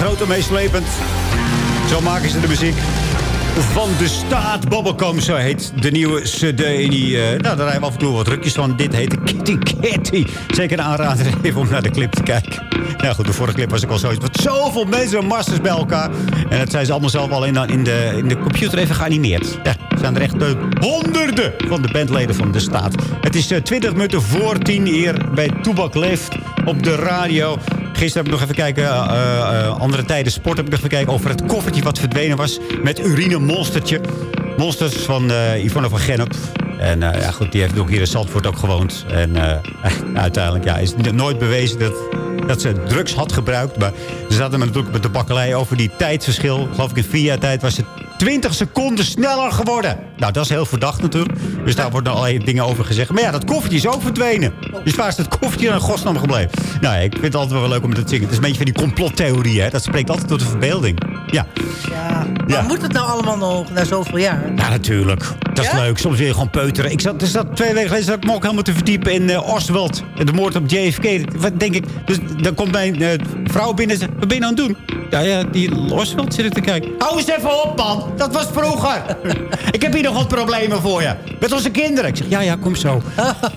Auto meeslepend. Zo maken ze de muziek. Van de staat Bubblegum, zo heet de nieuwe cd. En Die, eh, nou, daar rijden we af en toe wat rukjes van. Dit heet Kitty Kitty. Zeker een aanrader [laughs] even om naar de clip te kijken. Nou goed, de vorige clip was ik al zoiets. Wat zoveel mensen, masters bij elkaar. En dat zijn ze allemaal zelf al in, in, de, in de computer even geanimeerd. Ja, zijn er echt eh, honderden van de bandleden van de staat. Het is eh, 20 minuten voor 10 hier bij Toebak op de radio. Gisteren heb ik nog even kijken, eh, eh, andere tijden sport heb ik nog even kijken over het koffertje wat verdwenen was met urine monstertje. Monsters van eh Yvonne van Gennep. En ja, goed, die heeft nog hier in Zandvoort ook gewoond. En [laughs] uiteindelijk ja, is nooit bewezen dat, dat ze drugs had gebruikt. Maar ze zaten natuurlijk met de bakkelei over die tijdsverschil. Geloof ik in vier jaar tijd was het 20 seconden sneller geworden. Nou, dat is heel verdacht natuurlijk. Dus daar worden allerlei dingen over gezegd. Maar ja, dat koffertje is ook verdwenen. Dus waar is dat koffertje in godsnaam gebleven? Nou ik vind het altijd wel leuk om het te zingen. Het is een beetje van die complottheorie, hè. Dat spreekt altijd tot de verbeelding. Ja, Ja. Maar moet het nou allemaal nog na zoveel jaar? ja natuurlijk. Dat is Ja? leuk. Soms wil je gewoon peuteren. Ik zat, zat twee weken geleden zat ik me ook helemaal te verdiepen in eh, Oswald. De moord op JFK. Wat denk ik? Dus dan komt mijn eh, vrouw binnen en zegt, wat ben je nou aan het doen? Ja, ja, die Oswald zit ik te kijken. Hou eens even op, man. Dat was vroeger. [laughs] ik heb hier nog wat problemen voor je. Met onze kinderen. Ik zeg, ja, ja, kom zo.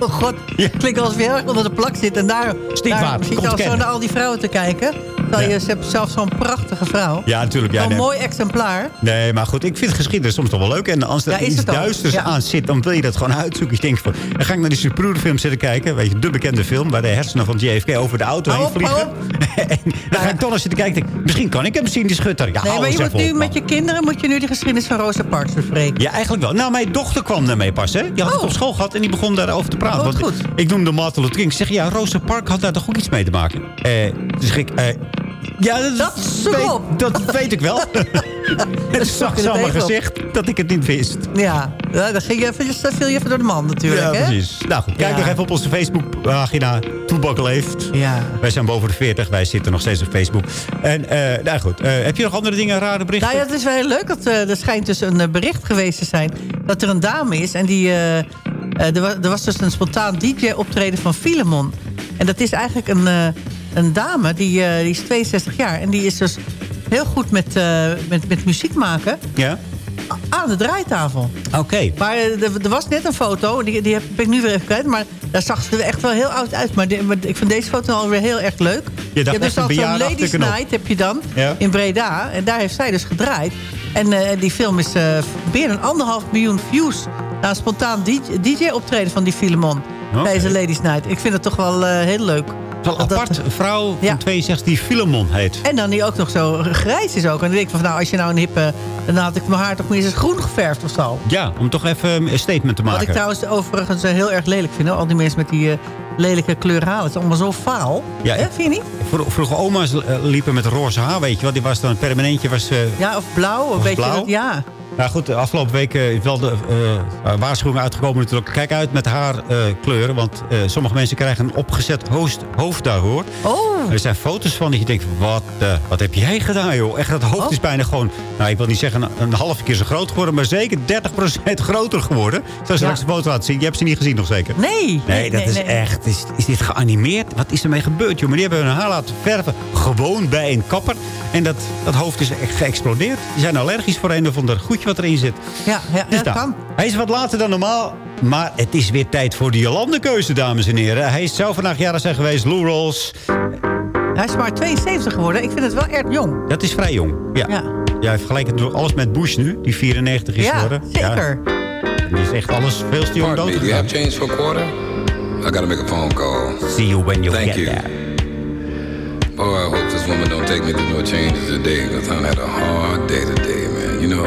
Oh god, klinkt alsof je heel erg onder de plak zit. En daar, Stinkwater, daar zit je al zo naar al die vrouwen te kijken. Terwijl je, hebt zelf zo'n prachtige vrouw. Ja, natuurlijk. Ja, nee. mooi exemplaar. Nee, maar goed, ik vind geschiedenis soms toch wel leuk. En als er Ja, iets duisters Ja. aan zit, dan wil je dat gewoon uitzoeken. Ik denk van, dan ga ik naar die Superfilm zitten kijken. Weet je, de bekende film waar de hersenen van JFK over de auto heen vliegen. [laughs] en dan ga ik toch nog zitten kijken. ik denk, misschien kan ik hem zien, die schutter. Ja, nee, maar je eens moet nu op, met je kinderen moet je nu de geschiedenis van Rosa Parks bespreken. Ja, eigenlijk wel. Nou, mijn dochter kwam daarmee pas, hè. Die had het op school gehad en die begon daarover te praten. Oh, Want goed. Ik noemde Martin Luther King. Ik zeg, ja, Rosa Park had daar toch ook iets mee te maken? Eh, dus ik, eh, ja, dat, Dat weet, dat weet ik wel. zag [laughs] het allemaal even op. gezegd dat ik het niet wist. Ja, ja dan, ging je even, viel je even door de man natuurlijk. Ja, hè? precies. Nou goed, kijk Ja. nog even op onze Facebookpagina. Toebak leeft. Ja. Wij zijn boven de 40. Wij zitten nog steeds op Facebook. En, eh nou goed. eh, heb je nog andere dingen, rare berichten? Nou ja, het is wel heel leuk. Dat, eh, er schijnt dus een bericht geweest te zijn... dat er een dame is en die... er, was, er was dus een spontaan DJ-optreden van Filemon. En dat is eigenlijk een, een dame, die, eh, die is 62 jaar... en die is dus heel goed met, eh, met, met muziek maken Ja? aan de draaitafel. Oké. Maar eh, er, was net een foto, die, die heb ik nu weer even kwijt... maar daar zag ze er echt wel heel oud uit. Maar, ik vind deze foto alweer heel erg leuk. Je dacht hebt echt dus al zo'n Ladies. Night heb je dan Ja. in Breda. En daar heeft zij dus gedraaid. En die film is eh meer dan anderhalf miljoen views... na een spontaan DJ-optreden van die Filemon. Oké. Deze Ladies Night. Ik vind het toch wel heel leuk. Wel apart. Een vrouw van Ja. 62 die Filemon heet. En dan die ook nog zo grijs is ook. En dan denk ik van, nou, als je nou een hippe... dan had ik mijn haar toch minstens groen geverfd of zo. Ja, om toch even een statement te Wat maken. ik trouwens overigens eh, heel erg lelijk vind. Hoor. Al die mensen met die eh, lelijke kleur halen. Het is allemaal zo faal. Ja, vind je niet? Vro- Vroeger oma's eh, liepen met roze haar, weet je wel. Die was dan een permanentje. Was, Ja, of blauw. Een Of beetje blauw? Dat, ja. Nou goed, de afgelopen week eh, is wel de eh, waarschuwing uitgekomen natuurlijk. Kijk uit met haarkleuren, want eh, sommige mensen krijgen een opgezet hoofd, hoofd daar hoor. Oh. Er zijn foto's van dat je denkt, wat, wat heb jij gedaan joh? Echt, dat hoofd Oh. is bijna gewoon, nou ik wil niet zeggen een, halve keer zo groot geworden, maar zeker 30% [laughs] groter geworden. Ik zal straks een foto laten zien. Je hebt ze niet gezien nog zeker. Nee. Nee, dat is nee. echt. Is, is dit geanimeerd? Wat is ermee gebeurd, joh? Maar die hebben hun haar laten verven. Gewoon bij een kapper. En dat, dat hoofd is echt geëxplodeerd. Die zijn allergisch voor een of ander goedje wat erin zit. Ja, ja, Dus nou, kan. Hij is wat later dan normaal. Maar het is weer tijd voor de Jolande-keuze, dames en heren. Hij zou vandaag jaren zijn geweest. Lou Rolls. Hij is maar 72 geworden. Ik vind het wel erg jong. Dat is vrij jong. Ja. Ja. Ja, hij vergelijkt het door alles met Bush nu. Die 94 is Ja, geworden. zeker. Ja. Die is echt alles veel te jong me, do you have change for a quarter? I gotta make a phone call. See you when you Thank get you. there. Boy, I hope this woman don't take me through no changes today, because I had a hard day today, man. You know,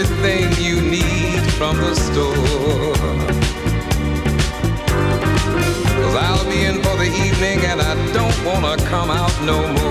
Everything you need from the store? Cause I'll be in for the evening and I don't wanna come out no more.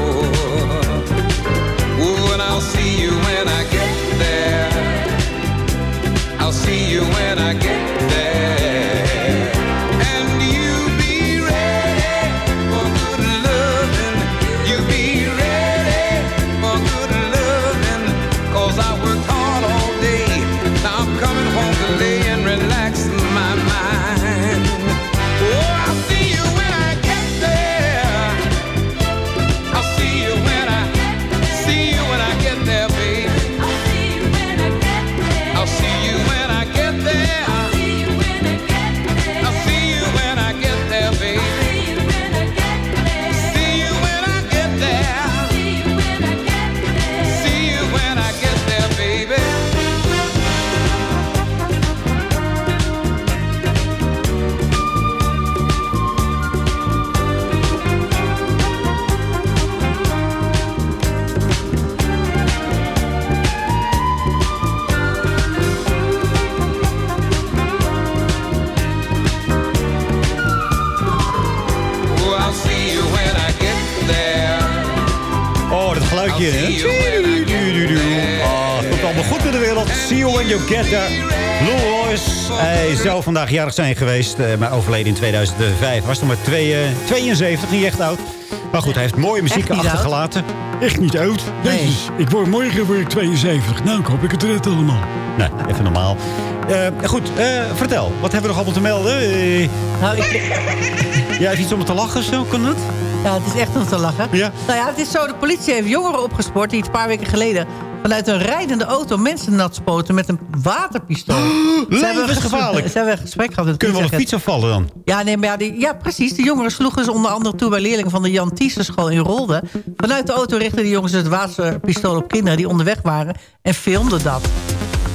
Vandaag jarig zijn geweest, eh, maar overleden in 2005. Was nog maar twee, eh, 72, niet echt oud. Maar goed, hij heeft mooie muziek achtergelaten. Echt niet oud. Jezus, ik word morgen word ik 72. Nou, ik hoop ik het red allemaal. Nee, even normaal. Eh, goed, eh, vertel. Wat hebben we nog allemaal te melden? Eh, Nou, ik... [laughs] ja, is iets om te lachen zo? Kan dat? Ja, het is echt om te lachen. Ja. Nou ja, het is zo, de politie heeft jongeren opgespoord... die een paar weken geleden vanuit een rijdende auto mensen nat spoten... met een waterpistool. [gasps] Ze hebben een Levensgevaarlijk. ges- Ze hebben een gesprek gehad. Kunnen we wel een fiets afvallen dan? Ja, nee, maar ja, die, ja, precies. De jongeren sloegen ze onder andere toe bij leerlingen van de Jan School in Rolde. Vanuit de auto richtten de jongens het waterpistool op kinderen die onderweg waren en filmden dat.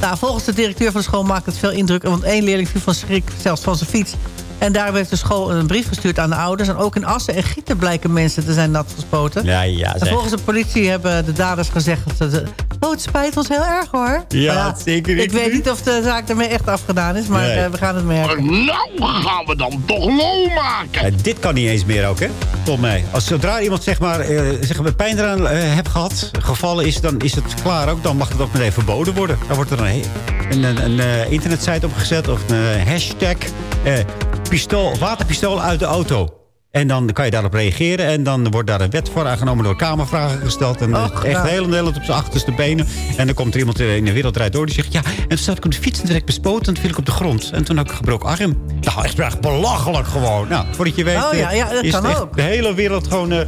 Nou, volgens de directeur van de school maakt het veel indruk, want één leerling viel van schrik zelfs van zijn fiets. En daar heeft de school een brief gestuurd aan de ouders. En ook in Assen en Gieten blijken mensen te zijn nat gespoten. Ja, ja, En volgens de politie hebben de daders gezegd... dat ze... Oh, het spijt ons heel erg, hoor. Ja, Maar zeker niet. Ik weet niet of de zaak ermee echt afgedaan is, maar Nee. eh, we gaan het merken. Nou gaan we dan toch lol maken. Ja, dit kan niet eens meer ook, hè? Volgens mij. Als zodra iemand zeg maar, eh, zeg maar pijn eraan eh heeft gehad, gevallen is, dan is het klaar ook. Dan mag het ook meteen verboden worden. Dan wordt er een, een, een, een eh, internetsite opgezet of een hashtag eh, pistool, waterpistool uit de auto. En dan kan je daarop reageren. En dan wordt daar een wet voor aangenomen door Kamervragen gesteld. En Och, echt nou. heel Nederland op zijn achterste benen. En dan komt er iemand in de wereld rijdt door die zegt... ja, en toen zat ik op de fiets en direct bespoten. En toen viel ik op de grond. En toen had ik een gebroken arm. Nou, echt, echt belachelijk gewoon. Nou, voordat je weet... Oh ja, eh, ja, dat is kan echt ook. de hele wereld gewoon eh,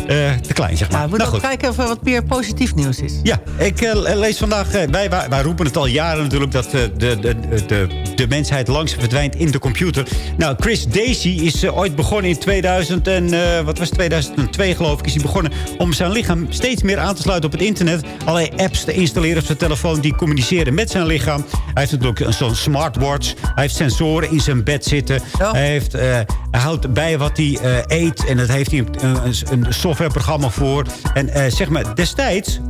eh, te klein, zeg maar. Ja, we nou, moeten ook kijken of er wat meer positief nieuws is. Ja, ik eh, lees vandaag... eh, wij, wij, wij roepen het al jaren natuurlijk... dat de, de, de, de mensheid langzaam verdwijnt in de computer. Nou, Chris Daisy is ooit begonnen in 2000 en, wat was het, 2002 geloof ik... is hij begonnen om zijn lichaam steeds meer aan te sluiten op het internet. Allerlei apps te installeren op zijn telefoon... die communiceren met zijn lichaam. Hij heeft natuurlijk zo'n smartwatch. Hij heeft sensoren in zijn bed zitten. Hij, heeft, hij houdt bij wat hij eet. En dat heeft hij een, een, een softwareprogramma voor. En eh, zeg maar, destijds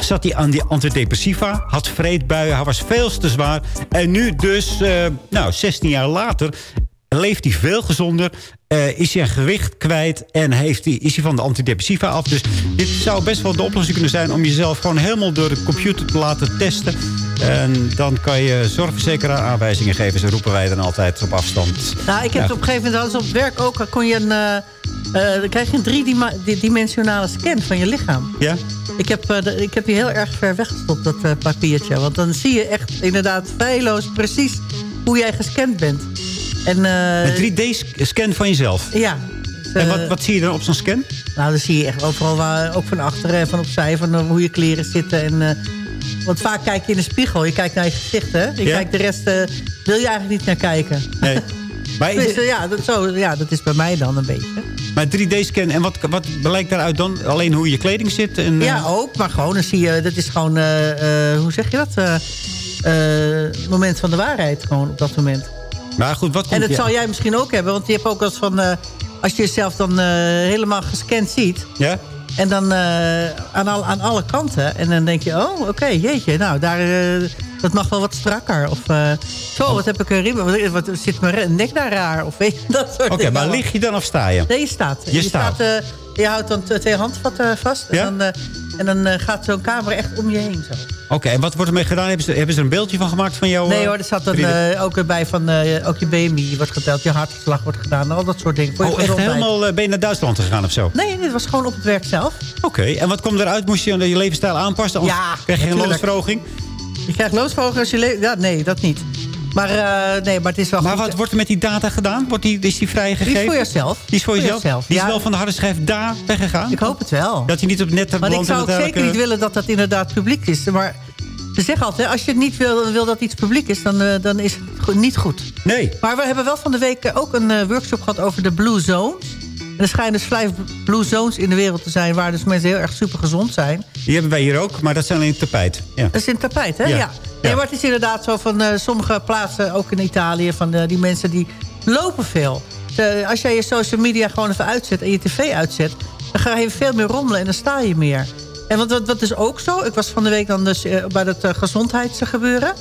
zat hij aan die antidepressiva, had vreedbuien, hij was veel te zwaar. En nu dus, eh, nou, 16 jaar later, leeft hij veel gezonder. eh, is hij gewicht kwijt en heeft hij, is hij van de antidepressiva af. Dus dit zou best wel de oplossing kunnen zijn... om jezelf gewoon helemaal door de computer te laten testen. En dan kan je zorgverzekeraar aanwijzingen geven. Zo roepen wij dan altijd op afstand. Nou, ik heb Ja. op een gegeven moment hadden ze op werk ook... kon je een, eh, eh, dan krijg je een driedimensionale scan van je lichaam. Ja? Ik heb, de- ik heb die heel erg ver weggestopt, dat papiertje. Want dan zie je echt inderdaad feilloos precies hoe jij gescand bent. En, eh, Een 3D-scan van jezelf. Ja. En wat, eh, wat zie je dan op zo'n scan? Nou, dan zie je echt overal, waar, ook van achteren en van opzij... van eh, hoe je kleren zitten. En, want vaak kijk je in de spiegel. Je kijkt naar je gezicht, hè? Je Ja. kijkt de rest... wil je eigenlijk niet naar kijken. Nee. [laughs] Maar, is Dus, ja, dat, zo, ja, dat is bij mij dan een beetje. maar 3D-scan, en wat, wat blijkt daaruit dan? Alleen hoe je kleding zit? En, Ja, ook. Maar gewoon, dan zie je... Dat is gewoon... hoe zeg je dat? Moment van de waarheid gewoon op dat moment. Maar goed, wat En dat zal jij misschien ook hebben. Want je hebt ook eens van... eh, als je jezelf dan eh, helemaal gescand ziet... Ja? En dan eh, aan, al, aan alle kanten. En dan denk je, oh, oké, jeetje. Nou, daar, dat mag wel wat strakker. Of zo, wat heb ik een riem? Wat, zit mijn nek daar raar? Of weet je, [laughs] dat soort Oké, maar lig je dan of sta je? Nee, je staat. Je staat. eh, je houdt dan twee handvatten vast. Ja? En dan, eh, en dan eh, gaat zo'n camera echt om je heen zo. Oké, en wat wordt ermee gedaan? Hebben ze, hebben ze er een beeldje van gemaakt van jou? Nee hoor, er zat dan 3D? eh, ook bij van... eh, ook je BMI wordt geteld, je hartslag wordt gedaan. Al dat soort dingen. Voor je Oh, echt helemaal... eh, ben je naar Duitsland gegaan of zo? Nee, dit was gewoon op het werk zelf. Oké, en wat komt eruit? Moest je dan je levensstijl aanpassen? Anders Ja, krijg je geen natuurlijk. loonsverhoging? Je krijgt loonsverhoging als je... Ja, nee, dat niet. Maar, eh, nee, maar het is wel Maar goed. wat wordt er met die data gedaan? Wordt die, is die vrijgegeven? Die is voor jezelf. Die is voor Voor jezelf? jezelf, Die is ja. wel van de harde schijf daar weggegaan? Ik hoop het wel. Dat hij niet op het net Maar ik belandt en zou ook zeker niet eh, willen dat dat inderdaad publiek is. Maar ze zeggen altijd, als je niet wil, wil dat iets publiek is... dan, eh, dan is het niet goed. Nee. Maar we hebben wel van de week ook een workshop gehad over de Blue Zones. Er schijnen dus vijf Blue Zones in de wereld te zijn... waar dus mensen heel erg super gezond zijn. Die hebben wij hier ook, maar dat zijn alleen tapijt. Ja. Dat is in tapijt, hè? Ja. Ja. Nee, maar het is inderdaad zo van eh, sommige plaatsen, ook in Italië... van eh, die mensen die lopen veel. Als jij je social media gewoon even uitzet en je tv uitzet... dan ga je veel meer rommelen en dan sta je meer. En wat, wat, wat is ook zo... ik was van de week dan dus eh, bij dat gezondheidsgebeuren...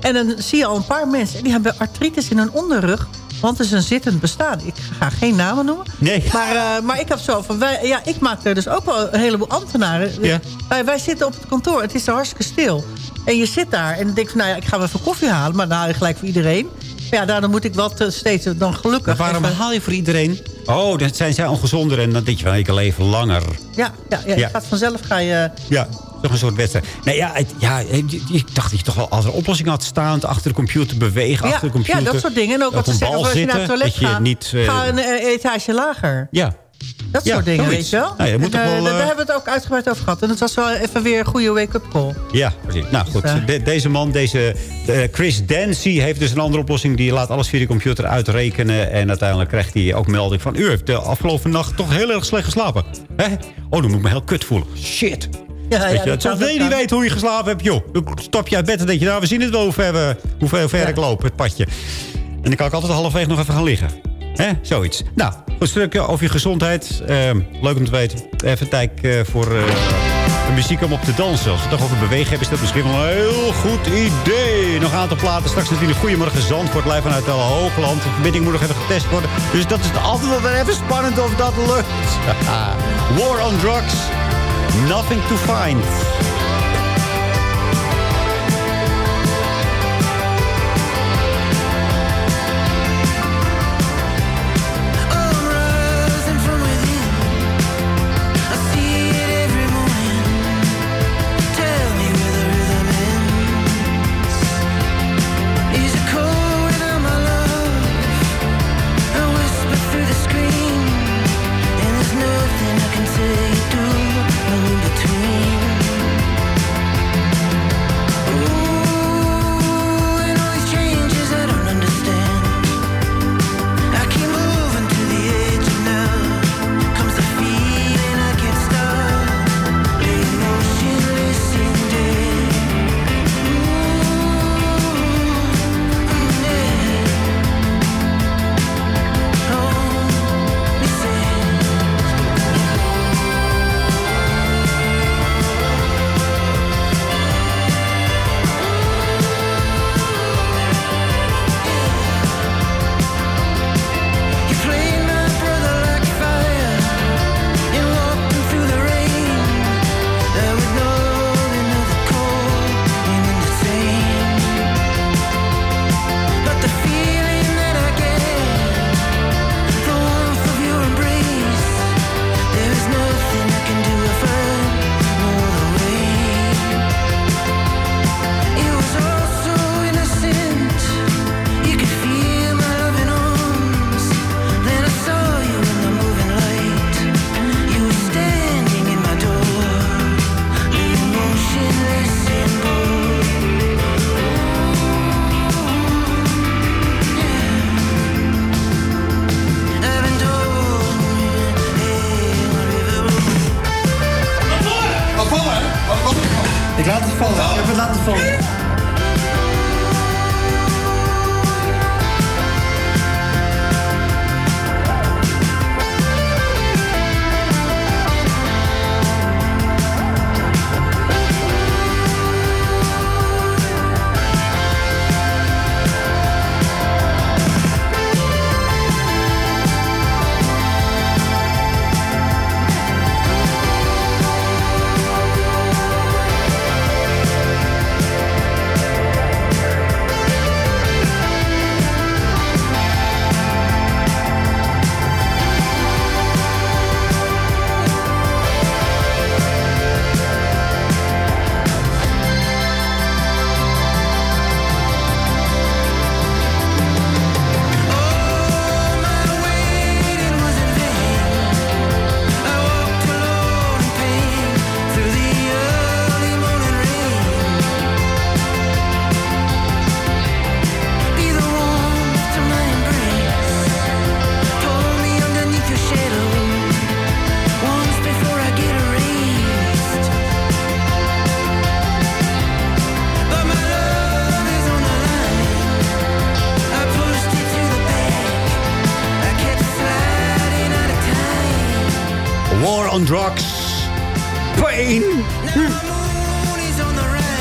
en dan zie je al een paar mensen... en die hebben artritis in hun onderrug... want het is een zittend bestaan. Ik ga geen namen noemen. Nee. Maar, eh, maar ik heb zo van... Wij, ja, ik maak er dus ook wel een heleboel ambtenaren. Ja. Wij, wij zitten op het kantoor. Het is er hartstikke stil. En je zit daar en denk van... nou ja, ik ga wel even koffie halen. Maar je gelijk voor iedereen. Maar ja, daardoor moet ik wel te- steeds dan gelukkig... Maar waarom even- haal je voor iedereen? Oh, dan zijn zij ongezonder en dan denk je van ik leven langer. Ja, ja, ja, Ja. je gaat vanzelf ga je... Ja, toch een soort wedstrijd. Nee, ja, het- ja, ik dacht dat je toch wel als een oplossing had staan... achter de computer bewegen, Ja, achter de computer. ja, dat soort dingen. En ook wat ze zeggen, als je naar het toilet gaat... niet... eh, ga een eh, etage lager. ja, Dat Ja, soort dingen, zoiets. weet je wel. Nou En, eh, daar eh, hebben we het ook uitgebreid over gehad. En het was wel even weer een goede wake-up call. ja, precies. Nou goed, eh, de- deze man, deze eh, Chris Dancy... heeft dus een andere oplossing. Die laat alles via de computer uitrekenen. En uiteindelijk krijgt hij ook melding van... u heeft de afgelopen nacht toch heel erg slecht geslapen. Hè? Oh, dan moet ik me heel kut voelen. Shit. Ja, Weet je, dat weet hoe je geslapen hebt, joh. Dan stap je uit bed en denk je, nou, we zien het wel hoe ver, we, hoe ver, hoe ver ik loop, het padje. En dan kan ik altijd halfweg nog even gaan liggen. Hè, zoiets. Nou, een stukje over je gezondheid. Ehm, leuk om te weten. Even tijd eh, voor eh, de muziek om op te dansen. Als we het toch over bewegen hebben, is dat misschien wel een heel goed idee. Nog een aantal platen. Straks natuurlijk Goedemorgen Zandvoort. Live vanuit El Hoogland. De verbinding moet nog even getest worden. Dus dat is altijd wel even spannend of dat lukt. [laughs] War on drugs. Nothing to find.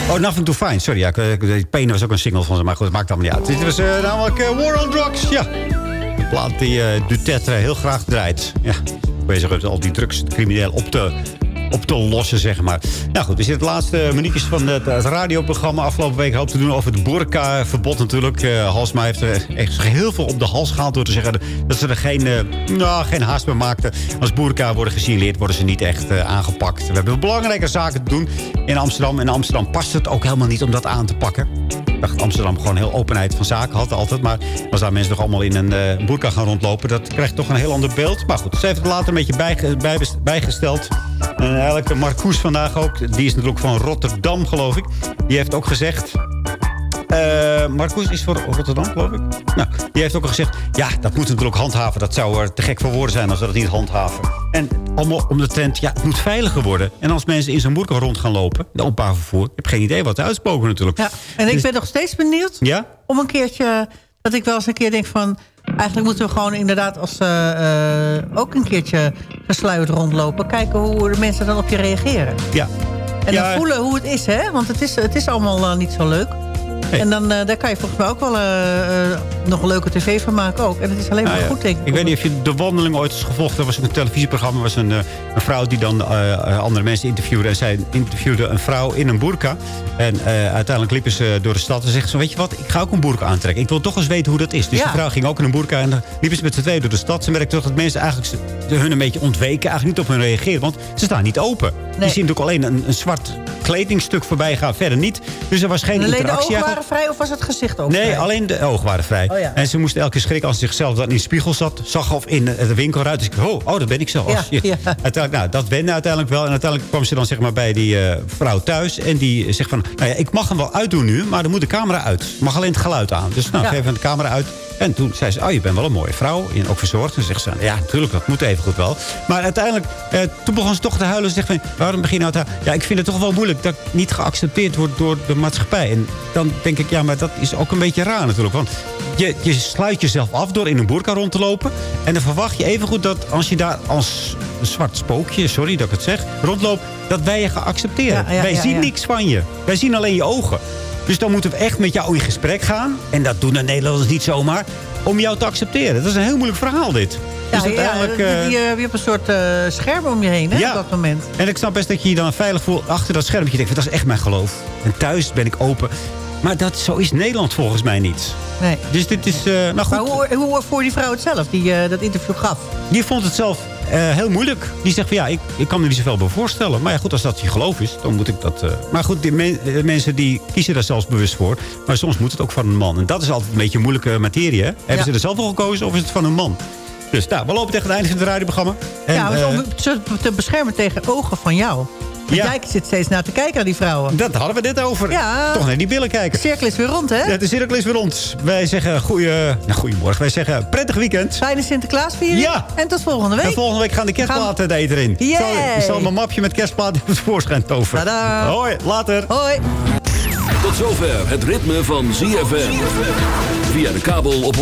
Oh, Nothing to Find. Sorry, ja, ik- Pain was ook een single van ze. Maar goed, het maakt allemaal niet uit. Dit was eh, namelijk eh, War on Drugs. Ja. Een plaat die eh Dutetre heel graag draait. Ja, bezig met al die drugs crimineel op te, op te lossen, zeg maar. Nou goed, we zitten de laatste minuutjes van het, het radioprogramma. Afgelopen week hoop te doen over het burka-verbod natuurlijk. Eh Halsma heeft er echt heel veel op de hals gehaald... door te zeggen dat ze er geen, eh, nou, geen haast meer maakten. Als burka worden gesignaleerd, worden ze niet echt eh, aangepakt. We hebben belangrijke zaken te doen in Amsterdam. En Amsterdam past het ook helemaal niet om dat aan te pakken. Ik dacht Amsterdam gewoon heel openheid van zaken had altijd. Maar als daar mensen nog allemaal in een burka gaan rondlopen... dat krijgt toch een heel ander beeld. Maar goed, ze heeft het later een beetje bij- bijgesteld. En eigenlijk de Marcoes vandaag ook. Die is natuurlijk van Rotterdam, geloof ik. Die heeft ook gezegd... eh Marcoes is voor Rotterdam, geloof ik. Nou, die heeft ook al gezegd... ja, dat moeten we natuurlijk handhaven. Dat zou er te gek voor woorden zijn als we dat niet handhaven. En allemaal om de trend, ja, het moet veiliger worden. En als mensen in zo'n boerka rond gaan lopen... de openbaar vervoer, ik heb geen idee wat te uitspoken natuurlijk. Ja, en ik ben nog steeds benieuwd Ja? om een keertje... dat ik wel eens een keer denk van... eigenlijk moeten we gewoon inderdaad als eh, eh, ook een keertje gesluierd rondlopen... kijken hoe de mensen dan op je reageren. Ja. En Ja. dan voelen hoe het is, hè? Want het is, het is allemaal eh, niet zo leuk. En dan, eh, daar kan je volgens mij ook wel eh, eh, nog een leuke tv van maken ook. En het is alleen maar Nou ja, goed, denk ik. Ik weet niet of je de wandeling ooit is gevolgd. Er was een televisieprogramma. Was een, een vrouw die dan andere mensen interviewde. En zij interviewde een vrouw in een burka. En uiteindelijk liepen ze door de stad. En zegt ze, weet je wat, ik ga ook een burka aantrekken. Ik wil toch eens weten hoe dat is. Dus Ja. die vrouw ging ook in een burka. En liepen ze met z'n tweeën door de stad. Ze merkte toch dat mensen eigenlijk hun een beetje ontweken. Eigenlijk niet op hun reageren. Want ze staan niet open. Je ziet natuurlijk alleen een, een zwart kledingstuk voorbij gaan. Verder niet. Dus er was geen En alleen de interactie. Ogen vrij of was het gezicht ook Nee, vrij? alleen de ogen waren vrij. Oh ja. En ze moest elke keer schrikken als ze zichzelf dan in de spiegel zat. Zag of in de winkelruit. Dus ik oh, oh, dat ben ik zo. Ja, Als je- ja. Uiteindelijk, nou, dat wende uiteindelijk wel. En uiteindelijk kwam ze dan zeg maar, bij die eh, vrouw thuis. En die zegt van, nou ja, ik mag hem wel uitdoen nu. Maar dan moet de camera uit. Mag alleen het geluid aan. Dus nou, Ja. geef hem de camera uit. En toen zei ze, oh, je bent wel een mooie vrouw. En ook verzorgd. En zegt ze, ja, natuurlijk, dat moet even goed wel. Maar uiteindelijk, eh, toen begon ze toch te huilen. Ze zegt van, waarom begin je nou te? Ja, ik vind het toch wel moeilijk dat ik niet geaccepteerd word door de maatschappij. En dan denk ik, ja, maar dat is ook een beetje raar natuurlijk. Want je, je sluit jezelf af door in een boerka rond te lopen. En dan verwacht je evengoed dat als je daar als een zwart spookje, sorry dat ik het zeg, rondloopt, dat wij je gaan accepteren. Ja, ja, wij ja, zien niks van je. Wij zien alleen je ogen. Dus dan moeten we echt met jou in gesprek gaan. En dat doen de Nederlanders niet zomaar. Om jou te accepteren. Dat is een heel moeilijk verhaal dit. Ja, dus ja, uiteindelijk... die- eh, die, eh, je hebt een soort eh, scherm om je heen hè, Ja. op dat moment. en ik snap best dat je je dan veilig voelt achter dat schermpje. Je denkt, dat is echt mijn geloof. En thuis ben ik open. Maar dat, zo is Nederland volgens mij niet. Nee. Dus dit is... eh nou goed, Maar hoe, hoe voor die vrouw het zelf, die eh, dat interview gaf? die vond het zelf eh, heel moeilijk. Die zegt van ja, ik, ik kan me niet zoveel bij voorstellen. Maar ja, goed, als dat je geloof is, dan moet ik dat... eh, Maar goed, die men- eh, mensen die kiezen daar zelfs bewust voor. Maar soms moet het ook van een man. En dat is altijd een beetje een moeilijke materie, hè? Hebben Ja. ze er zelf voor gekozen of is het van een man? Dus nou, we lopen tegen het einde van het radioprogramma. En, ja, eh, om ze te beschermen tegen ogen van jou. Want Ja. jij zit steeds naar te kijken naar die vrouwen. dat hadden we net over. Ja. Toch naar die billen kijken. De cirkel is weer rond, hè? Ja, de cirkel is weer rond. Wij zeggen goeie, nou, goeiemorgen. Wij zeggen prettig weekend. Fijne Sinterklaasviering. Ja. En tot volgende week. En volgende week gaan de kerstplaten eten erin. Yay. Ik zal, ik zal mijn mapje met kerstplaten [laughs] op het voorschijn toveren. Tadaa. Hoi, later. Hoi. Tot zover het ritme van ZFM. Via de kabel op 104.5.